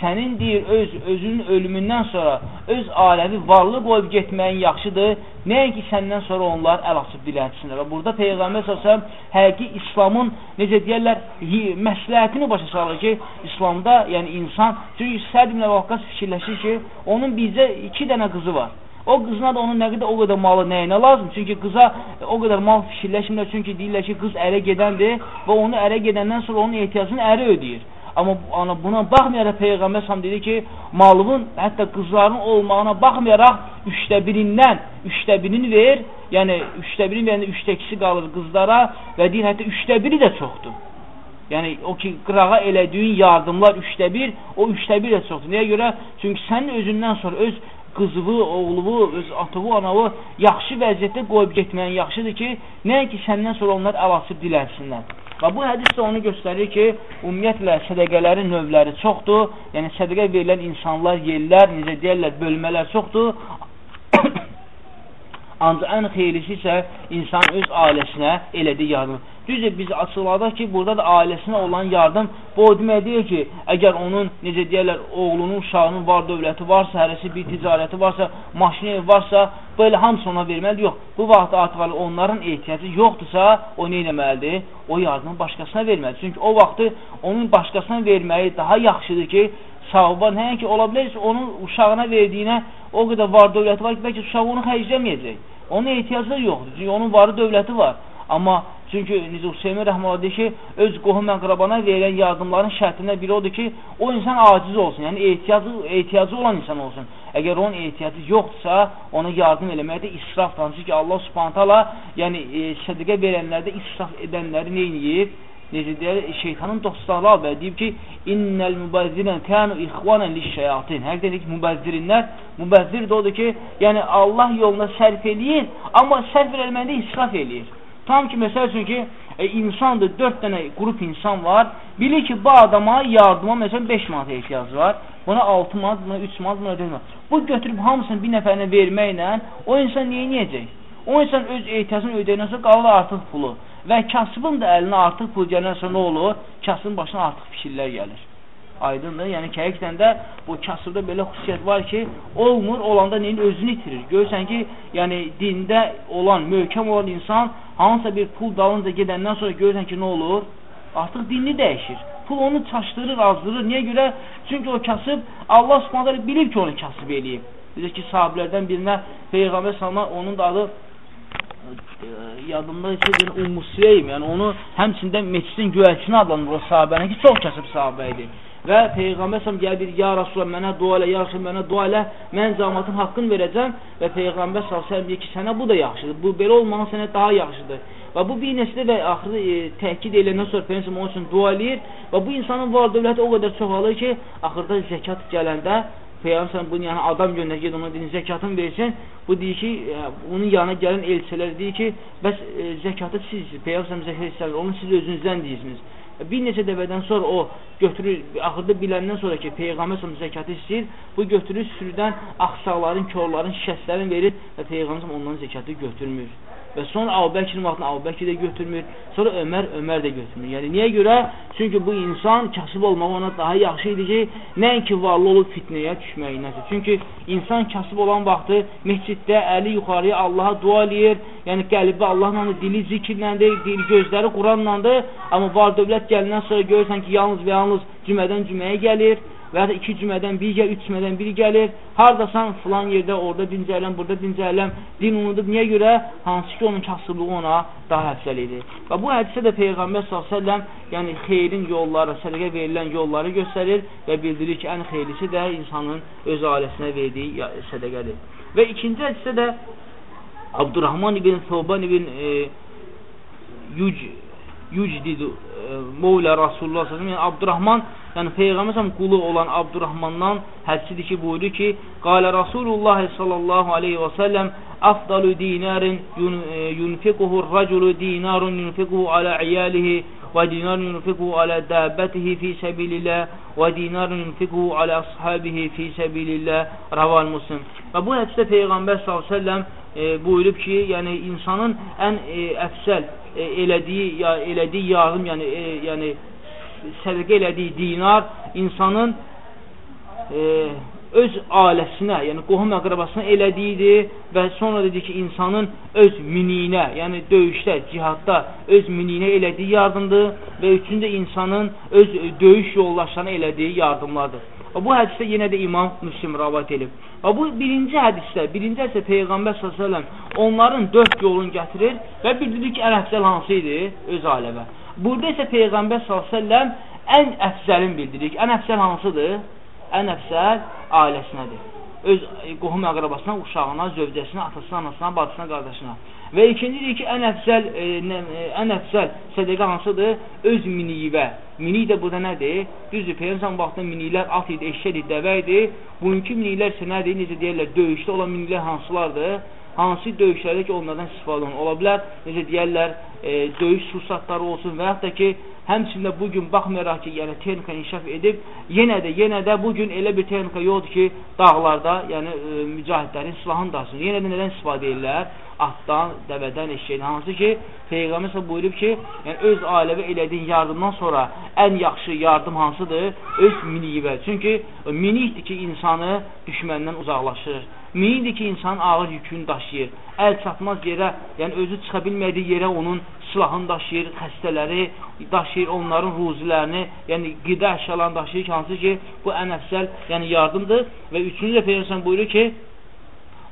sənin deyir, öz özünün ölümündən sonra öz aləvi varlı qoyub getməyin yaxşıdır, nəinki səndən sonra onlar əl açıb dilənsinlər. Və burada Peyğəmbər s.ə.v həqiqi İslamın, necə deyərlər, məsləhətini başa salır ki, İslamda, yəni insan, çünki Səd ibn Vəqqas fikirləşir ki, onun bizə iki dənə qızı var. O qızına da onun nə qədər o qədər malı nəyinə lazım? Çünki qıza o qədər mal fikirləşmirlər, çünki deyirlər ki, qız ərə gedəndir və onu ərə gedəndən sonra onun ehtiyacını əri ödəyir. Amma ana buna baxmayaraq Peyğəmbər sam dedi ki, malının, hətta qızların olmağına baxmayaraq üçdə birindən, üçdə birini ver, yəni üçdə birini verəndə üçdə ikisi qalır qızlara və deyir, hətta üçdə biri də çoxdur. Yəni o ki, qırağa elədiyin yardımlar üçdə bir, o üçdə bir də çoxdur. Niyə görə? Çünki sənin özündən sonra öz qızıvı, oğluvu, öz atıvı, anavı yaxşı vəziyyətdə qoyub getməyin yaxşıdır ki, nəinki səndən sonra onlar əl açıb dilənsinlər. Və bu hədis də onu göstərir ki, ümumiyyətlə sədəqələrin növləri çoxdur. Yəni sədəqə verilən insanlar, yerlər, necə deyirlər, bölmələr çoxdur. Ancaq ən xeyrisi isə insan öz ailəsinə elədiyi yardım. Düzdür, biz açıqladıq ki, burada da ailəsinə olan yardım bu o demək deyil ki, əgər onun, necə deyərlər, oğlunun, uşağının var dövləti varsa, hərəsi bir ticarəti varsa, maşını ev varsa, belə hamısı ona verməlidir. Yox, bu vaxt artıq onların ehtiyacı yoxdursa, o nə eləməlidir? O yardımı başqasına verməlidir. Çünki o vaxtı onun başqasına verməyi daha yaxşıdır ki, savaba nəinki ola bilər ki, onun uşağına verdiyinə o qədər var dövləti var ki, bəlkə uşağı onu xərcləməyəcək. Onun ehtiyacı yoxdur. Çünki onun varı dövləti var. Amma çünki Necə Hüseymin Rəhmələ deyir ki, öz qohum əqrabana verilən yardımların şərtindən biri odur ki, o insan aciz olsun, yəni ehtiyacı, ehtiyacı olan insan olsun. Əgər onun ehtiyacı yoxdursa, ona yardım eləmək də israfdır. Hansı ki, Allah subhanət hala, yəni e, sədqə verənlərdə israf edənləri neyniyib? Necə deyər, şeytanın dostları və deyib ki, innəl mübəzzirən kənu ixvanən lişşəyatin. Həqiqətən ki, mübəzzirinlər, mübəzzir də odur ki, yəni Allah yolunda sərf eləyir, amma sərf eləməkdə israf eləyir. Tam ki, məsəl üçün ki, e, insandır, 4 dənə qrup insan var, bilir ki, bu adama yardıma məsələn 5 manata ehtiyacı var, buna 6 manat, buna 3 manat, buna 4 manat. Bu götürüb hamısını bir nəfərinə verməklə o insan niyə niyəcək? O insan öz ehtiyacını ödəyəndən sonra qalır artıq pulu və kasıbın da əlinə artıq pul gələn sonra nə olur? Kasının başına artıq fikirlər gəlir. Aydındır. Yəni ki, həqiqətən də bu kasıbda belə xüsusiyyət var ki, olmur, olanda neyin özünü itirir. Görürsən ki, yəni dində olan, möhkəm olan insan hansısa bir pul dalınca gedəndən sonra görürsən ki, nə olur? Artıq dinini dəyişir. Pul onu çaşdırır, azdırır. Niyə görə? Çünki o kasıb, Allah subhanələ bilir ki, onu kasıb eləyib. Bizə ki, sahabilərdən birinə Peyğəmbər salma onun da adı yadımda isə deyir, Ummu Süleym, yəni onu həmçində meçidin göyəlçini adlanır o sahabənin ki, çox kasıb sahabə idi. Və Peyğəmbər səhəm gəlir, ya Rasulullah mənə dua elə, ya Rasulullah mənə dua elə, mən cəmatın haqqını verəcəm və Peyğəmbər səhəm deyir ki, sənə bu da yaxşıdır, bu belə olmağın sənə daha yaxşıdır. Və bu bir neçədə və axırı e, təkid eləndən sonra Peyğəmbər onun üçün dua eləyir və bu insanın var dövləti o qədər çoxalır ki, axırda zəkat gələndə Peyğəmbər bunun yanına adam göndər, ged ona deyir, zəkatını versin. Bu deyir ki, e, onun yanına gələn elçilər deyir ki, bəs e, zəkatı siz, Peyğəmbər zəkat istəmir, onu siz özünüzdən deyirsiniz. Bir neçə dəfədən sonra o götürür, axırda biləndən sonra ki, Peyğəmbər sallallahu zəkatı istəyir, bu götürür sürüdən axsaqların, körlərin, şikəstlərin verir və Peyğəmbər ondan zəkatı götürmür. Və sonra Əbubəkir vaxtında Əbubəkir də götürmür, sonra Ömər Ömər də götürmür. Yəni niyə görə? Çünki bu insan kasıb olmaq ona daha yaxşı idi ki, nəinki varlı olub fitnəyə düşməyinədir. Çünki insan kasıb olan vaxtı məsciddə əli yuxarıya Allaha dua eləyir, yəni qəlbi Allahla, dili zikirləndir, dil gözləri Quranlandır, amma var dövlət gəlindən sonra görürsən ki, yalnız və yalnız cümədən cüməyə gəlir və ya da iki cümədən bir gəl, üç cümədən biri gəlir. Hardasan filan yerdə, orada dincələm, burada dincələm. Din unudub niyə görə? Hansı ki onun kasıblığı ona daha əfsəl idi. Və bu hədisə də Peyğəmbər s.ə.v yəni xeyrin yolları, sədəqə verilən yolları göstərir və bildirir ki, ən xeyrisi də insanın öz ailəsinə verdiyi sədəqədir. Və ikinci hədisə də Abdurrahman ibn Soban ibn e, Yuc Yucdidu e, Mevla Rasulullah s.ə.v yəni Abdurrahman yəni Peyğəmbər qulu olan Abdurrahmandan hədisidir ki, buyurur ki, qalə Rasulullah sallallahu aleyhi və səlləm afdalu dinarin e, yunfiquhu raculu dinarun yunfiquhu alə iyalihi və dinarun yunfiquhu alə dəbbətihi fi səbilillah və dinarun yunfiquhu alə ashabihi fi səbilillah raval muslim. Və bu hədisdə Peyğəmbər s.ə.v e, buyurub ki, yəni insanın ən e, əfsəl e, elədiyi ya elədiyi yardım, yəni e, yəni sədəqə elədiyi dinar insanın e, öz ailəsinə, yəni qohum əqrabasına elədiyidir və sonra dedi ki, insanın öz miniyinə, yəni döyüşdə, cihadda öz miniyinə elədiyi yardımdır və üçüncü insanın öz döyüş yoldaşlarına elədiyi yardımlardır. Və bu hədisdə yenə də İmam Müslim rəvat edib. Və bu birinci hədisdə, birinci hədisdə Peyğəmbər s.ə.v onların dörd yolunu gətirir və bildirir ki, ən əfsəl hansı idi? Öz ailəvə. Burada isə Peyğəmbər s.ə.v ən əfsəlin bildirir ki, ən əfsəl hansıdır? Ən əfsəl ailəsinədir. Öz qohum əqrabasına, uşağına, zövcəsinə, atasına, anasına, bacısına, qardaşına. Və ikincidir ki, ən əfsəl, e, e, ən əfsəl sədəqə hansıdır? Öz miniyivə. Minik də burada nədir? Düzdür, Peyğəmbər vaxtında miniklər at idi, eşşək idi, dəvə idi. Bugünkü miniklər isə nədir? Necə deyirlər, döyüşdə olan miniklər hansılardır? Hansı döyüşlərdə ki, onlardan istifadə olunur? Ola bilər, necə deyərlər, e, döyüş sursatları olsun və yaxud da ki, həmçində bugün baxmayaraq ki, yəni texnika inkişaf edib, yenə də, yenə də bugün elə bir texnika yoxdur ki, dağlarda, yəni e, mücahidlərin silahını daşısın. Yenə də nədən istifadə edirlər? Atdan, dəvədən, eşeğin. Hansı ki, Peyğəmbər buyurub ki, yəni öz ailəvə elədiyin yardımdan sonra ən yaxşı yardım hansıdır? Öz miniyivə. Çünki minikdir ki, insanı düşməndən uzaqlaşdırır. Minikdir ki, insanın ağır yükünü daşıyır. Əl çatmaz yerə, yəni özü çıxa bilmədiyi yerə onun silahını daşıyır, xəstələri daşıyır, onların ruzilərini, yəni qida əşyalarını daşıyır, hansı ki, bu ən əfsəl yəni yardımdır. Və üçüncü də Peyğəmbər buyurur ki,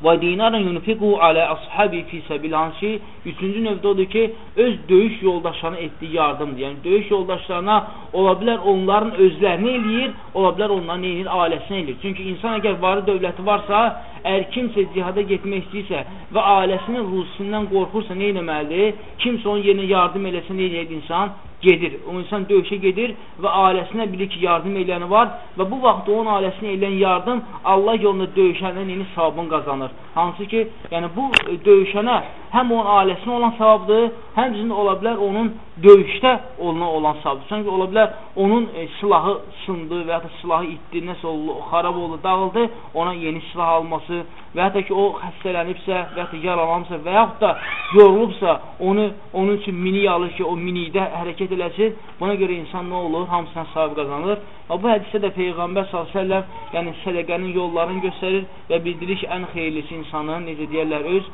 və dinaran yunfiqu alə ashabi fi səbil hansı üçüncü növdə odur ki, öz döyüş yoldaşlarına etdiyi yardımdır. Yəni döyüş yoldaşlarına ola bilər onların özlərini eləyir, ola bilər onların eləyir, ailəsinə eləyir. Çünki insan əgər varı dövləti varsa, əgər kimsə cihada getmək istəyirsə və ailəsinin ruzusundan qorxursa, nə etməlidir? Kimsə onun yerinə yardım eləsə, nə edir insan? Gedir. O insan döyüşə gedir və ailəsinə bilir ki, yardım eləyəni var və bu vaxt onun ailəsinə eləyən yardım Allah yolunda döyüşəndən yeni savabını qazanır. Hansı ki, yəni bu döyüşənə həm onun ailəsinə olan savabdır, həmçinin ola bilər onun döyüşdə oluna olan savabdır. Çünki ola bilər onun e, silahı sındı və ya da silahı itdi, nəsə oldu, xarab oldu, dağıldı, ona yeni silah alması və da ki, o xəstələnibsə və ya da yaralanmışsa və yaxud da yorulubsa, onu onun üçün minik alır ki, o minikdə hərəkət eləsin. Buna görə insan nə olur? Hamısına savab qazanır. Və bu hədisdə də Peyğəmbər s.ə.v yəni sədəqənin yollarını göstərir və bildirir ki, ən xeyirlisi insanın, necə deyərlər, öz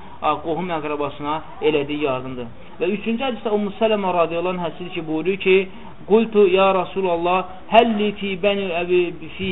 qohum əqrabasına elədiyi yardımdır. Və üçüncü hədisdə Ummu Sələmə radiyallahu anh hədisidir ki, buyurur ki, Qultu ya Rasulallah, həlli fi bəni əbi fi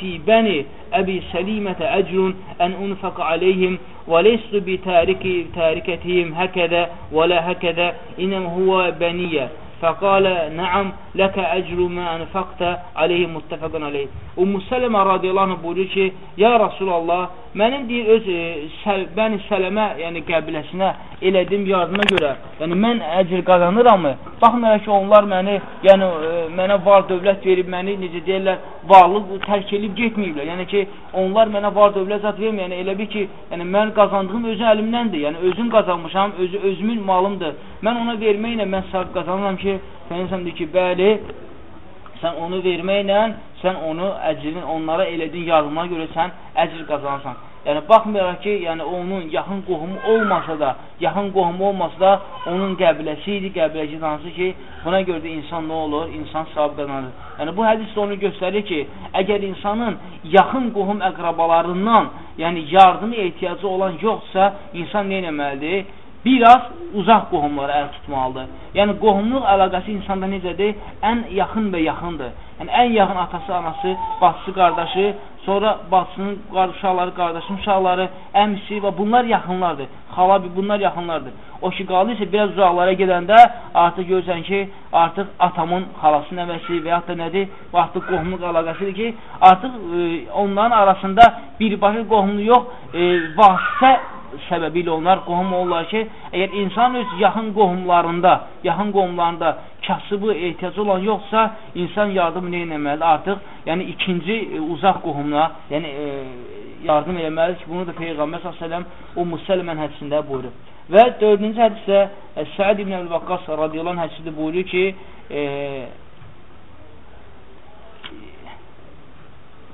fi bəni əbi səlimətə əcrun ən unfaq aleyhim və leysu bi tariki tarikətihim həkədə və la həkədə inəm huvə bəniyyə Fəqalə nəam ləkə əcru mə ənfəqtə aleyhi muttəfəqən aleyh. Ummu Sələmə radiyallahu anh buyurur ki, Ya Rasulallah, mənim deyir öz e, səl, bəni sələmə, yəni qəbiləsinə elədiyim yardıma görə, yəni mən əcr qazanıramı? Baxmayaraq ki, onlar məni, yəni e, mənə var dövlət verib, məni necə deyirlər, varlıq tərk edib getməyiblər. Yəni ki, onlar mənə var dövlət zat vermir. Yəni elə bir ki, yəni mən qazandığım özü əlimdəndir. Yəni özüm qazanmışam, özü özümün malımdır. Mən ona verməklə mən sahib qazanıram ki, Peyğəmbər ki, bəli, sən onu verməklə sən onu əcrin onlara elədiyin yardımına görə sən əcr qazanırsan. Yəni baxmayaraq ki, yəni onun yaxın qohumu olmasa da, yaxın qohumu olmasa da onun qəbiləsi idi, qəbiləci hansı ki, buna görə də insan nə olur? İnsan savab qazanır. Yəni bu hədis onu göstərir ki, əgər insanın yaxın qohum əqrabalarından, yəni yardıma ehtiyacı olan yoxsa, insan nə etməlidir? biraz uzaq qohumlara əl tutmalıdır. Yəni, qohumluq əlaqəsi insanda necədir? Ən yaxın və yaxındır. Yəni, ən yaxın atası, anası, bacısı, qardaşı, sonra bacısının uşaqları, qardaşının uşaqları, əmsi və bunlar yaxınlardır. Xala bunlar yaxınlardır. O ki, qaldı isə biraz uzaqlara gedəndə artıq görürsən ki, artıq atamın xalası nəvəsi və yaxud da nədir? Artıq qohumluq əlaqəsidir ki, artıq e, onların arasında birbaşa qohumluq yox, e, vasitə səbəbilə onlar qohum olurlar ki, əgər insan öz yaxın qohumlarında, yaxın qohumlarında kasıbı, ehtiyacı olan yoxsa, insan yardım nə etməlidir? Artıq, yəni ikinci e, uzaq qohumla, yəni e, yardım eləməlidir ki, bunu da Peyğəmbər s.ə.v o Müsəlmən hədisində buyurur. Və dördüncü hədisdə e, Səid ibn Əl-Vəqqas radiyallahu anh hədisində buyurur ki, e,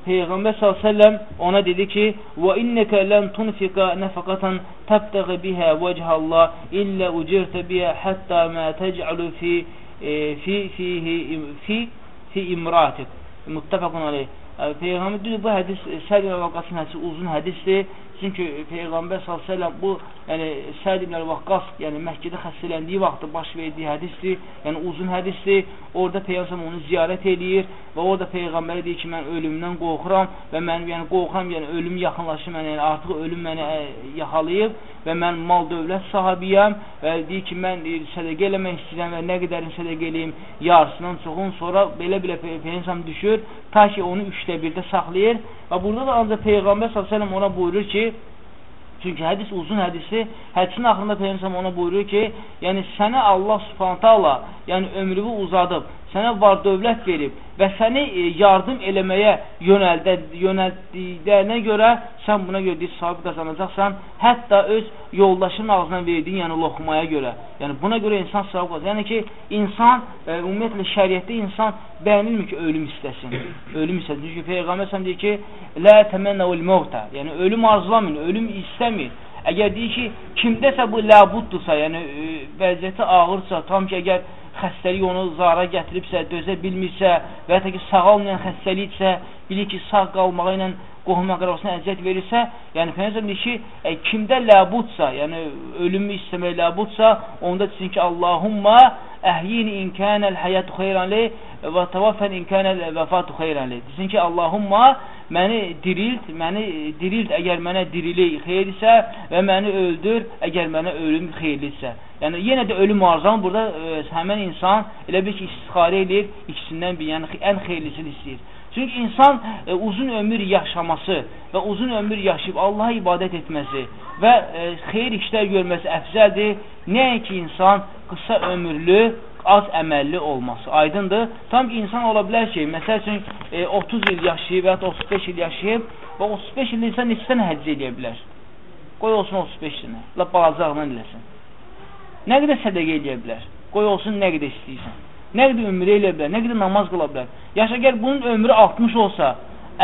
Peyğəmbər s.ə.v ona dedi ki, və innəkə lən tunfiqə nəfəqatan təbtəği bihə vəcəhəllah illə ucirtə bihə həttə mə təcəlu fi, e, fi, fihi, fi, fi imratik. Muttəfəqun aleyh. Peyğəmbər düzdür, bu hədis Səd ibn Vəqqasın hədisi uzun hədisdir. Çünki Peyğəmbər s.ə.v bu, yəni Səd ibn Vəqqas, yəni Məkkədə xəstələndiyi vaxtda baş verdiyi hədisdir. Yəni uzun hədisdir. Orada Peyğəmbər onu ziyarət eləyir və orada Peyğəmbər deyir ki, mən ölümdən qorxuram və mən yəni qorxuram, yəni ölüm yaxınlaşır mənə, yəni artıq ölüm məni ə, yaxalayıb və mən mal dövlət sahibiyəm və deyir ki, mən deyir, sədəqə eləmək istəyirəm və nə qədərin sədəqə eləyim, yarısından çoxun, sonra belə-belə Peyğəmbər düşür, ta ki onu üçdə birdə saxlayır və burada da ancaq Peyğəmbər s.ə.v ona buyurur ki, Çünki hədis uzun hədisi, hədisin axırında Peyğəmbər ona buyurur ki, yəni sənə Allah Subhanahu taala, yəni ömrünü uzadıb, sənə var dövlət verib və səni e, yardım eləməyə yönəldə, yönəldiyinə görə sən buna görə savab qazanacaqsan, hətta öz yoldaşının ağzından verdiyin, yəni loxmaya görə. Yəni buna görə insan savab qazanır. Yəni ki, insan e, ümumiyyətlə şəriətdə insan bəyənilmir ki, ölüm istəsin. ölüm istəsin. Çünki Peyğəmbər səhəm deyir ki, "Lə təmənnəul mevtə." Yəni ölüm arzulamayın, ölüm istəmir. Əgər deyir ki, kimdəsə bu ləbuddursa, yəni e, vəziyyəti ağırsa, tam ki, əgər xəstəlik onu zara gətiribsə, dözə bilmirsə və ya ki, sağalmayan xəstəliksə, bilir ki, sağ qalmağı ilə qohum əqrabasına əziyyət verirsə, yəni Peyğəmbər deyir ki, ə, kimdə ləbudsa, yəni ölümü istəmək ləbudsa, onda desin ki, Allahumma əhyini inkənəl həyat xeyran li və təvafən inkənəl vəfatu xeyran li. Desin ki, Allahumma məni dirilt, məni dirilt əgər mənə dirili xeyirsə və məni öldür əgər mənə ölüm xeyirlisə. Yəni yenə də ölüm arzan burada ə, e, həmən insan elə bir ki, istixarə edir, ikisindən bir, yəni ən xeyirlisini istəyir. Çünki insan e, uzun ömür yaşaması və uzun ömür yaşayıb Allaha ibadət etməsi və e, xeyir işlər görməsi əfzəldir. Nəinki insan qısa ömürlü, az əməlli olması. Aydındır. Tam insan ola bilər ki, məsəl üçün e, 30 il yaşayıb və ya 35 il yaşayıb və 35 il insan neçədən həcc edə bilər? Qoy olsun 35 ilini. La balacaqla eləsin. Nə qədər sədəqə edə bilər? Qoy olsun nə qədər istəyirsən. Nə qədər ömrü elə bilər, nə qədər namaz qıla bilər. Yaşa gəl bunun ömrü 60 olsa,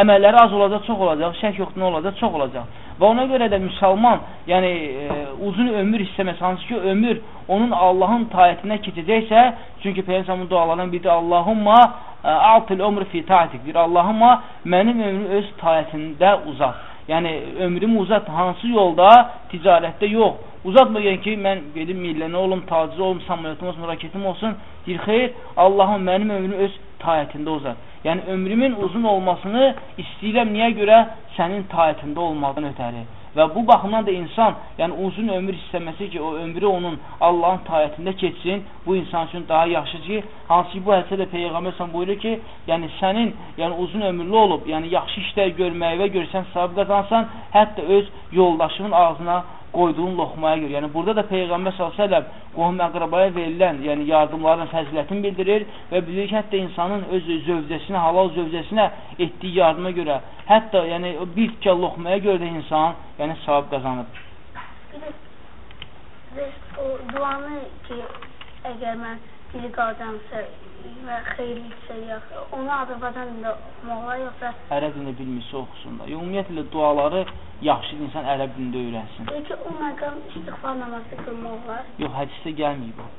əməlləri az olacaq, çox olacaq, şək yoxdur, nə olacaq, çox olacaq. Və ona görə də müsəlman, yəni e, uzun ömür istəməz, hansı ki, ömür onun Allahın tayətinə keçəcəksə, çünki Peyğəmbərin dualarından biri Allahumma e, a'til ömrü fi taatik. Deyir Allahumma mənim ömrümü öz tayətində uzat. Yəni ömrümü uzat hansı yolda? Ticarətdə yox. Uzatmayın ki, mən gedim millənə olum, tacir olum, samolyotum olsun, raketim olsun. Deyir, xeyr, Allahım mənim ömrümü öz tayətində uzat. Yəni, ömrümün uzun olmasını istəyirəm, niyə görə? Sənin tayətində olmaqdan ötəri. Və bu baxımdan da insan, yəni uzun ömür istəməsi ki, o ömrü onun Allahın tayətində keçsin, bu insan üçün daha yaxşı ki, hansı ki, bu hədisədə Peyğəmbər sən buyurur ki, yəni sənin yəni uzun ömürlü olub, yəni yaxşı işlər görməyə və görsən savab qazansan, hətta öz yoldaşının ağzına qoyduğun loxmaya görə. Yəni burada da Peyğəmbər s.ə.v qohum əqrabaya verilən, yəni yardımların fəzilətini bildirir və bilir ki, hətta insanın öz zövcəsinə, halal zövcəsinə etdiyi yardıma görə, hətta yəni bir tikə loxmaya görə də insan yəni savab qazanır. Də o duanı ki, əgər mən biri qalacamsa və xeyirliksə yaxşı, onu Azərbaycan dilində oxumaq olar yoxsa Ərəb dilində bilmirsə oxusun da. Ümumiyyətlə duaları yaxşıdır insan ərəb dilində öyrənsin. Peki o məqam istiğfar namazı qılmaq olar? Yox, hədisdə gəlməyib o.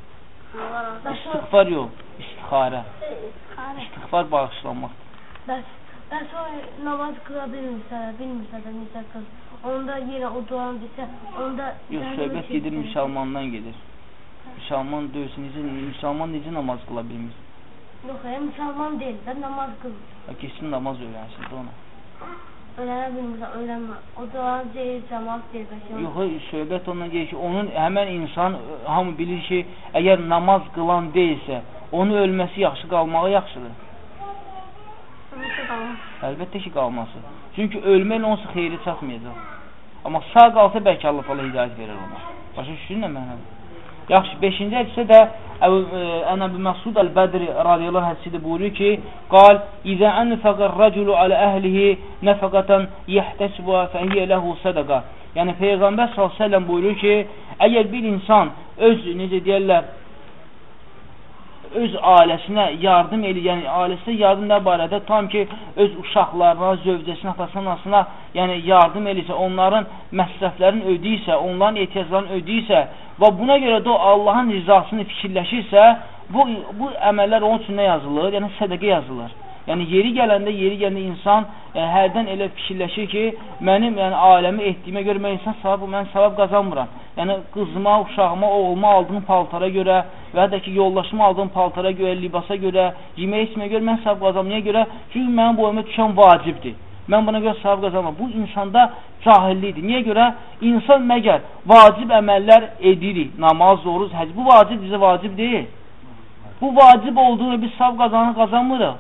İstiğfar yox, istixarə. İstiğfar bağışlanmaq. Bəs, bəs o namaz qıla bilmirsə, bilmirsə də necə qıl. Onda yenə o duanı desə, onda Yox, söhbət gedir müsəlmandan gedir. Müsəlman döyülsün, necə, müsəlman necə namaz qıla bilmir? Yox, yəni müsəlman deyil də namaz qıl. Ha, Keçsin namaz öyrənsin də ona. Öyrənə bilmirsə, öyrənmə. O duanı deyir, cəmaat deyir, bəs Yox, söhbət ondan gedir ki, onun həmən insan ə, hamı bilir ki, əgər namaz qılan deyilsə, onu ölməsi yaxşı, qalmağı yaxşıdır. Əlbəttə ki, qalması. Çünki ölməklə onsuz xeyri çatmayacaq. Amma sağ qalsa bəlkə Allah Allah hidayət verir ona. Başa düşdün nə mənədir? Yaxşı, 5-ci hədisə də Ən Əbi Məsud Əl-Bədri radiyallahu hədisi də buyurur ki, qal, İzə ənfəqər rəculu alə əhlihi nəfəqətən yəhtəsibə fəhiyyə ləhu sədəqə. Yəni, Peyğəmbər s.ə.v buyurur ki, əgər bir insan öz, necə deyərlər, öz ailəsinə yardım edir, yəni ailəsinə yardım nə barədə? Tam ki, öz uşaqlarına, zövcəsinə, atasına, anasına yəni yardım edirsə, onların məsrəflərini ödəyirsə, onların ehtiyaclarını ödəyirsə və buna görə də o Allahın rizasını fikirləşirsə, bu, bu əməllər onun üçün nə yazılır? Yəni sədəqə yazılır. Yəni yeri gələndə, yeri gələndə insan yəni, hərdən elə fikirləşir ki, mənim yəni ailəmi etdiyimə görə mən insan savab, mən savab qazanmıram. Yəni qızıma, uşağıma, oğluma aldığım paltara görə və ya da ki, yoldaşıma aldığım paltara görə, libasa görə, yemək içməyə görə mən savab qazanmaya görə, çünki mənim boyuma düşən vacibdir. Mən buna görə savab qazanmam. Bu insanda cahillikdir. Niyə görə? İnsan məgər vacib əməllər edirik, namaz, oruz, həc. Bu vacib bizə vacib deyil. Bu vacib olduğunu biz savab qazanı qazanmırıq.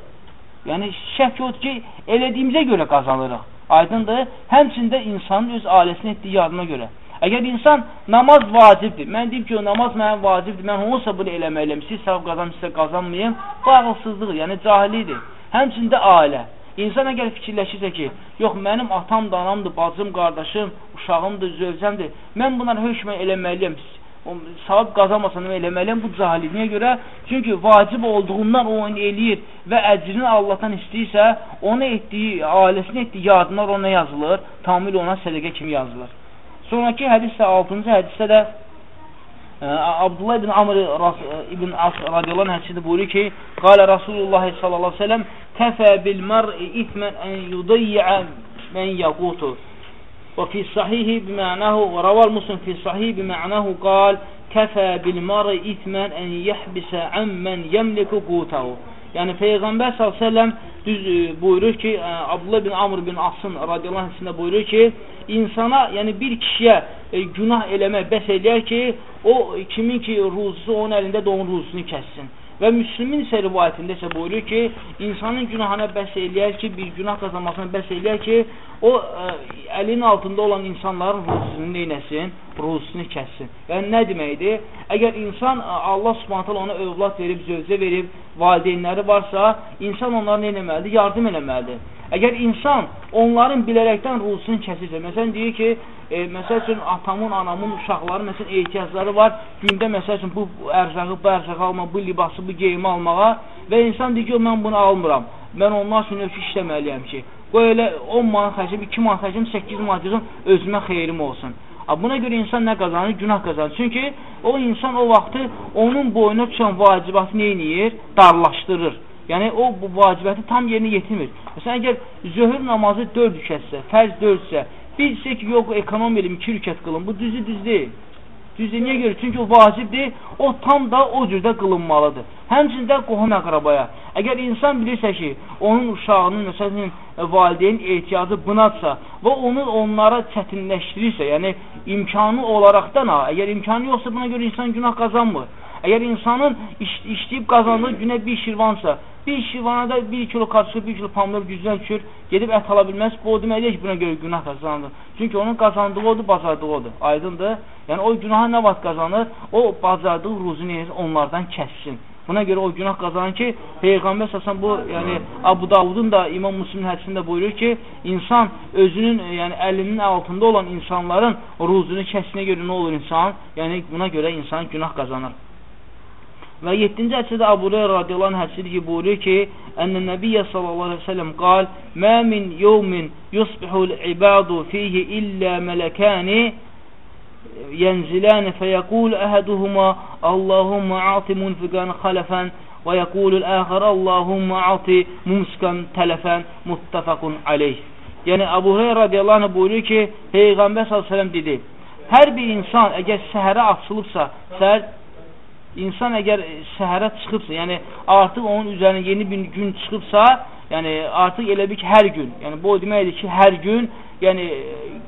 Yəni şək yoxdur ki, elədiyimizə görə qazanırıq. Aydındır? Həmçində insanın öz ailəsinə etdiyi yardıma görə. Əgər insan namaz vacibdir, mən deyim ki, o namaz mənim vacibdir, mən olsa bunu eləməliyəm, siz savab qazanım, sizə qazanmayayım, bu ağılsızlıqdır, yəni cahilidir. Həmçində ailə. İnsan əgər fikirləşirsə ki, yox, mənim atamdır, anamdır, bacım, qardaşım, uşağımdır, zövcəmdir, mən bunları hökmən eləməliyəm, savab qazanmasam eləməliyəm bu cahili. Niyə görə? Çünki vacib olduğundan o onu eləyir və əcrini Allahdan istəyirsə, ona etdiyi, ailəsinə etdiyi yardımlar ona yazılır, tamamilə ona sədəqə kimi yazılır. Sonrakı hədissə 6-cı hədissə də ə, Abdullah ibn Amr e, ibn As radiyallahu anh hədisində buyurur ki, qalə Rasulullah sallallahu əleyhi və səlləm kəfə bil mar'i ithman an yudayya men yaqutu. Və fi sahihi bima'nahu və raval Müslim fi sahihi bima'nahu qal kəfə bil mar'i ithman an yahbisa amman yamliku qutahu. Yəni Peyğəmbər s.ə.v düz e, buyurur ki, ə, Abdullah bin Amr bin Asın radiyallahu anhəsində buyurur ki, insana, yəni bir kişiyə e, günah eləmək bəs eləyər ki, o kimin ki ruzusu onun əlində də onun ruzusunu kəssin. Və Müslümin isə rivayətində isə buyurur ki, insanın günahına bəs eləyər ki, bir günah qazanmasına bəs eləyər ki, o ə, e, əlin altında olan insanların ruhsunu neynəsin? Ruhsunu kəssin. Yəni, nə deməkdir? Əgər insan, ə, e, Allah subhanətələ ona övlad verib, zövcə verib, valideynləri varsa, insan onlara nə eləməlidir? Yardım eləməlidir. Əgər insan onların bilərəkdən ruhsunu kəsirsə, məsələn deyir ki, e, məsəl üçün atamın, anamın, uşaqları məsələn ehtiyacları var, gündə məsəl üçün bu ərzağı, bu ərzağı alma, bu libası, bu geyimi almağa və insan deyir ki, mən bunu almıram. Mən onlar üçün ölçü işləməliyəm ki, qoy elə 10 manat xərcim, 2 manat xərcim, 8 manat yığım, özümə xeyrim olsun. Buna görə insan nə qazanır? Günah qazanır. Çünki o insan o vaxtı onun boyuna düşən vacibatı neyniyir? Darlaşdırır. Yəni o bu vacibəti tam yerinə yetirmir. Məsələn, əgər zöhr namazı 4 rükətsə, fərz 4-sə, bir desə ki, yox, ekonom edim 2 rükət qılın, bu düzü düz deyil. Düzdür, niyə görə? Çünki o vacibdir, o tam da o cürdə qılınmalıdır. Həmçində qohum əqrabaya. Əgər insan bilirsə ki, onun uşağının, məsələn, valideyn ehtiyacı bunadsa və onu onlara çətinləşdirirsə, yəni imkanı olaraqdan əgər imkanı yoxsa buna görə insan günah qazanmır. Əgər insanın iş, işləyib qazandığı günə bir şirvansa, bir şirvana da bir kilo karışıq, bir kilo pamlıq gücdən düşür, gedib ət ala bilməz, bu o deməkdir ki, buna görə günah qazanır. Çünki onun qazandığı odur, bacardığı odur. Aydındır? Yəni o günaha nə vaxt qazanır? O bacardığı ruzu neyir, onlardan kəssin. Buna görə o günah qazanır ki, Peyğəmbər səsən bu, yəni Abu Davudun da İmam Müslimin hədisində buyurur ki, insan özünün, yəni əlinin altında olan insanların ruzunu kəsinə görə nə olur insan? Yəni buna görə insan günah qazanır. Və 7-ci hədisdə Əbu Hüreyrə radiyallahu anh hədisidir ki, buyurur ki, Ən Nəbiyyə sallallahu əleyhi və səlləm qal: "Mə min yawmin yusbihul ibadu fihi illə mələkani ينزلان فيقول أحدهما اللهم أعط منفقا خلفا ويقول الآخر اللهم أعط mumskan tələfən muttafaqun aleyh. Yəni Əbu Hüreyrə radiyallahu anh buyurur ki, Peyğəmbər sallallahu əleyhi və səlləm dedi: Hər bir insan əgər səhərə açılıbsa, səhər insan əgər səhərə çıxıbsa, yəni artıq onun üzərinə yeni bir gün çıxıbsa, yəni artıq elə bir ki, hər gün, yəni bu o deməkdir ki, hər gün, yəni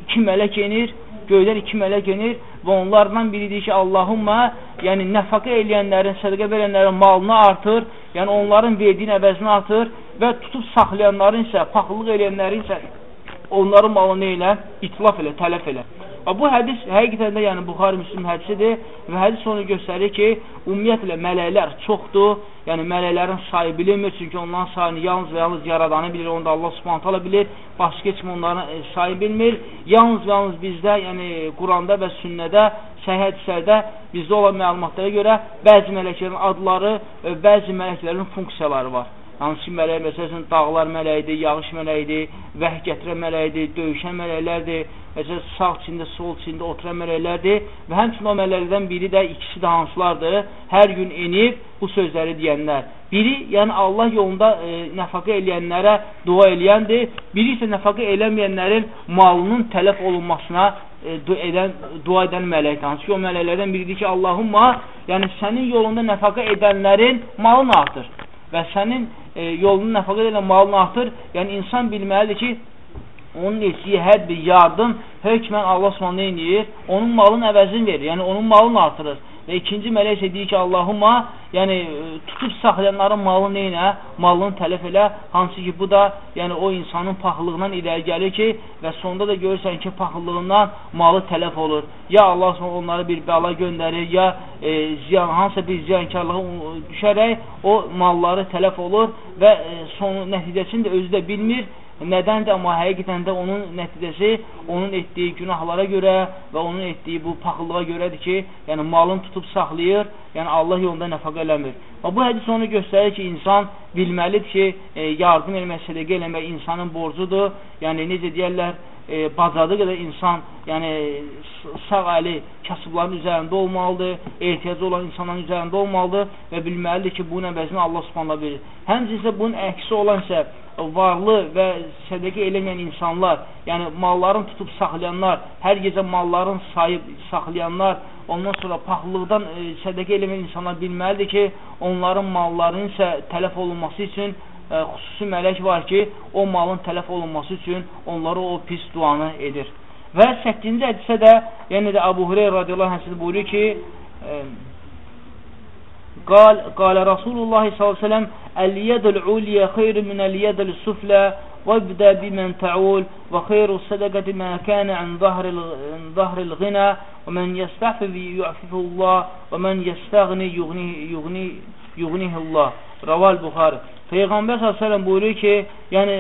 iki mələk enir, göylər iki mələk enir və onlardan biridir ki, Allahumma, yəni nəfaqə eləyənlərin, sədəqə verənlərin malını artır, yəni onların verdiyin əvəzini artır və tutub saxlayanların isə, paxıllıq eləyənlərin isə onların malını elə, itlaf elə, tələf elə. Bu hədis həqiqətən də yəni Buxari Müslim hədisidir və hədis onu göstərir ki, ümumiyyətlə mələklər çoxdur. Yəni mələklərin sayı bilinmir, çünki onların sayını yalnız və yalnız yaradanı bilir, onu da Allah Subhanahu taala bilir. Başqa heç kim onların e, sayı bilmir. Yalnız və yalnız bizdə, yəni Quranda və sünnədə, səhih hədislərdə bizdə olan məlumatlara görə bəzi mələklərin adları, bəzi mələklərin funksiyaları var. Hansı mələk, məsələn, dağlar mələyidir, yağış mələyidir, vəh gətirən mələyidir, döyüşən mələklərdir, məsələn, sağ çində, sol çində oturan mələklərdir və həmçinin o mələklərdən biri də ikisi də hansılardır? Hər gün enib bu sözləri deyənlər. Biri, yəni Allah yolunda e, nəfaqə eləyənlərə dua eləyəndir, biri isə nəfaqə eləməyənlərin malının tələf olunmasına e, edən, dua edən mələkdir. Hansı ki, o mələklərdən biridir ki, Allahumma, yəni sənin yolunda nəfaqə edənlərin malını artır və sənin e, yolunu nəfəqət edən malını artır. Yəni, insan bilməlidir ki, onun etdiyi hər bir yardım hökmən Allah Subhanahu edir? Onun malının əvəzini verir. Yəni onun malını artırır. Və ikinci mələk isə deyir ki, Allahumma, yəni tutub saxlayanların malını neynə? Malını tələf elə. Hansı ki, bu da yəni o insanın paxıllığından irəli gəlir ki, və sonda da görürsən ki, paxıllığından malı tələf olur. Ya Allah sonra onlara bir bəla göndərir, ya e, ziyan, hansısa bir ziyankarlığa düşərək o malları tələf olur və e, sonu nəticəsini də özü də bilmir Nədəndir? Amma həqiqətən də onun nəticəsi onun etdiyi günahlara görə və onun etdiyi bu paxıllığa görədir ki, yəni malını tutub saxlayır, yəni Allah yolunda nəfəq eləmir. Və bu hədis onu göstərir ki, insan bilməlidir ki, e, yardım eləmək, sədəqə eləmək insanın borcudur. Yəni necə deyərlər, e, bacardığı qədər insan, yəni sağ əli kasıbların üzərində olmalıdır, ehtiyacı olan insanların üzərində olmalıdır və bilməlidir ki, bunun əvəzini Allah subhanallah verir. Həmçinin isə bunun əksi olan isə varlı və sədəqə eləməyən insanlar, yəni malların tutub saxlayanlar, hər gecə malların sayıb saxlayanlar, ondan sonra paxıllıqdan e, sədəqə eləməyən insanlar bilməlidir ki, onların mallarının isə tələf olunması üçün ə, xüsusi mələk var ki, o malın tələf olunması üçün onları o pis duanı edir. Və 8-ci hədisə də, yəni də Əbu Hüreyra radiyallahu anh buyurur ki, ə, قال قال رسول الله صلى الله عليه وسلم اليد العليا خير من اليد السفلى وابدأ بمن تعول وخير الصدقة ما كان عن ظهر ظهر الغنى ومن يستعفف يعففه الله ومن يستغني يغنيه يغنيه يغنيه الله Raval Buxarı Peyğəmbər s.ə.v buyurur ki, yəni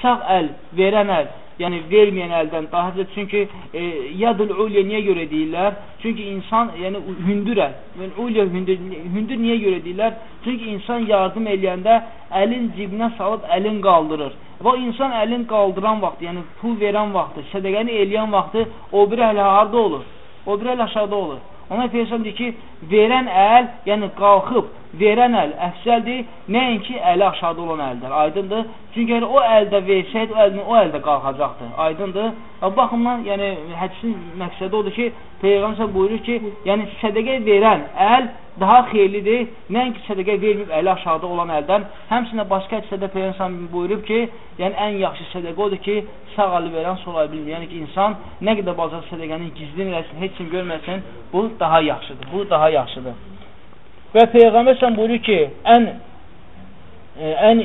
sağ əl, verən əl, yəni verməyən əldən daha çox. Çünki e, yadul ulya niyə görə deyirlər? Çünki insan, yəni hündür əl, yəni ulya hündür, hündür niyə görə deyirlər? Çünki insan yardım eləyəndə əlin cibinə salıb əlin qaldırır. Və insan əlin qaldıran vaxtı, yəni pul verən vaxtı, sədəqəni eləyən vaxtı o bir əl harda olur? O bir əl aşağıda olur. Ona Peyğəmbər deyir ki, verən əl, yəni qalxıb verən əl əfsəldir, nəinki əli aşağıda olan əldir. Aydındır? Çünki əgər o əldə versəydi, o əlin o əldə qalxacaqdı. Aydındır? Bu baxımdan, yəni hədisin məqsədi odur ki, Peyğəmbər buyurur ki, yəni sədəqə verən əl daha xeyirlidir, nəinki sədəqə verməyib əli aşağıda olan əldən. Həmçində başqa hədisdə Peyğəmbər buyurub ki, yəni ən yaxşı sədəqə odur ki, sağ əli verən sol əli bilmir. Yəni ki, insan nə qədər bacar sədəqənin gizlin eləsin, heç kim görməsin, bu daha yaxşıdır. Bu daha yaxşıdır. Və Peyğəmbər sən buyurur ki, ən e, ən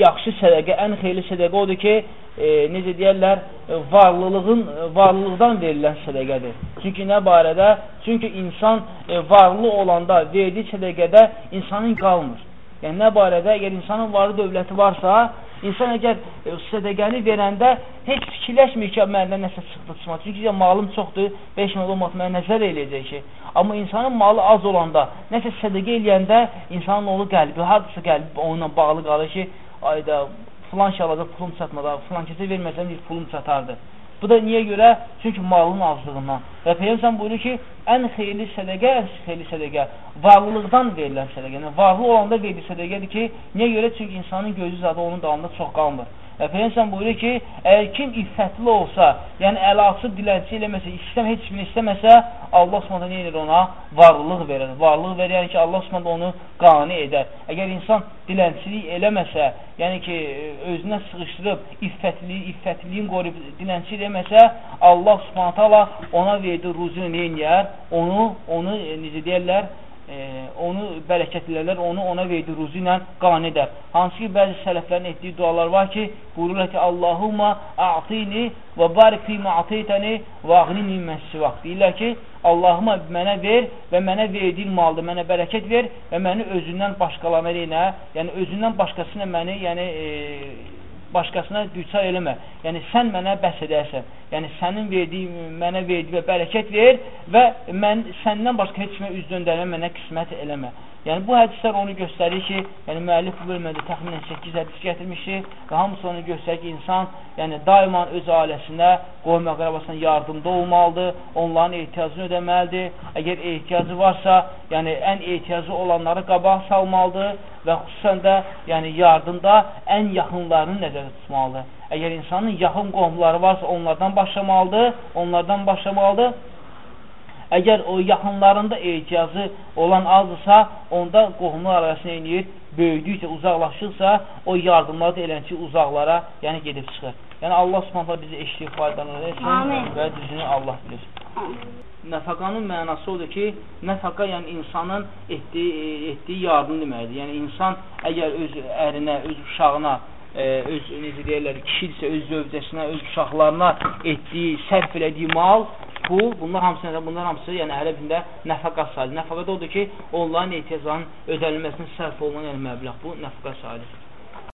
yaxşı sədəqə, ən xeyirli sədəqə odur ki, e, necə deyərlər, e, varlılığın varlılıqdan verilən sədəqədir. Çünki nə barədə? Çünki insan e, varlı olanda verdiyi sədəqədə insanın qalmır. Yəni nə barədə? Əgər insanın varlı dövləti varsa, İnsan əgər e, sədəqəni verəndə heç fikirləşmir ki, məndən nəsə çıxdı çıxmaz. Çünki malım çoxdur, 5 min olmaz, mənə nəzər eləyəcək ki. Amma insanın malı az olanda, nəsə sədəqə eləyəndə insanın oğlu qəlbi, hardasa qəlbi onunla bağlı qalır ki, ayda filan şey alacaq, pulum çatmadı, filan kəsə verməsəm, pulum çatardı. Bu da niyə görə? Çünki malın azlığından. Və Peyğəmbər buyurur ki, ən xeyirli sədəqə, ən xeyirli sədəqə varlılıqdan verilən sədəqə. Yəni varlı olanda verilən sədəqədir ki, niyə görə? Çünki insanın gözü zadı onun dalında çox qalmır. Və Peyğəmbər buyurur ki, əgər kim iffətli olsa, yəni əl açıb dilənçi eləməsə, istəm heç birini istəməsə, Allah Subhanahu nə edir ona? Varlılıq verir. Varlıq verir, yəni ki, Allah Subhanahu onu qani edər. Əgər insan dilənçilik eləməsə, yəni ki, özünə sığışdırıb iffətliyi, iffətliyin qoruyub dilənçi eləməsə, Allah Subhanahu ona verdiyi ruzunu nə edir? Onu, onu necə deyirlər? E, onu bərəkətlərlər, onu ona verdi ruzu ilə qane edər. Hansı ki, bəzi sələflərin etdiyi dualar var ki, buyururlar ki, Allahumma a'tini və barik fīmə a'teytəni və ağnini məssivaq. Deyirlər ki, Allahıma mənə ver və mənə verdiyin malda mənə bərəkət ver və məni özündən başqalarına yəni özündən başqasına məni, yəni e, başqasına düçar eləmə. Yəni sən mənə bəs edərsən. Yəni sənin verdiyi mənə verdiyi və bərəkət ver və mən səndən başqa heç kimə üz döndərmə, mənə qismət eləmə. Yəni bu hədislər onu göstərir ki, yəni müəllif bu bölmədə təxminən 8 hədis gətirmişdir və hamısı onu göstərir ki, insan yəni daima öz ailəsinə, qohum əqrabasına yardımda olmalıdır, onların ehtiyacını ödəməlidir. Əgər ehtiyacı varsa, yəni ən ehtiyacı olanları qabağa salmalıdır və xüsusən də yəni yardımda ən yaxınlarını nəzərdə tutmalıdır. Əgər insanın yaxın qohumları varsa, onlardan başlamalıdır, onlardan başlamalıdır Əgər o yaxınlarında ehtiyacı olan azdırsa, onda qohumlar arasına eləyir, böyüdükcə, uzaqlaşırsa, o yardımları da elənçi uzaqlara, yəni gedib çıxır. Yəni Allah Subhanahu bizi eşitlik faydalanır etsin və düzünü Allah bilir. Nəfəqanın mənası odur ki, nəfəqa yəni insanın etdiyi, etdiyi yardım deməkdir. Yəni insan əgər öz ərinə, öz uşağına, e, öz necə deyirlər, kişidirsə öz zövcəsinə, öz uşaqlarına etdiyi, sərf elədiyi mal pul, bunlar hamısı nədir? Bunlar hamısı yəni ərəb dilində nəfəqə sayılır. Nəfəqə də odur ki, onların ehtiyaclarının ödənilməsinin sərf olunan yəni məbləğ. Bu nəfəqə sayılır.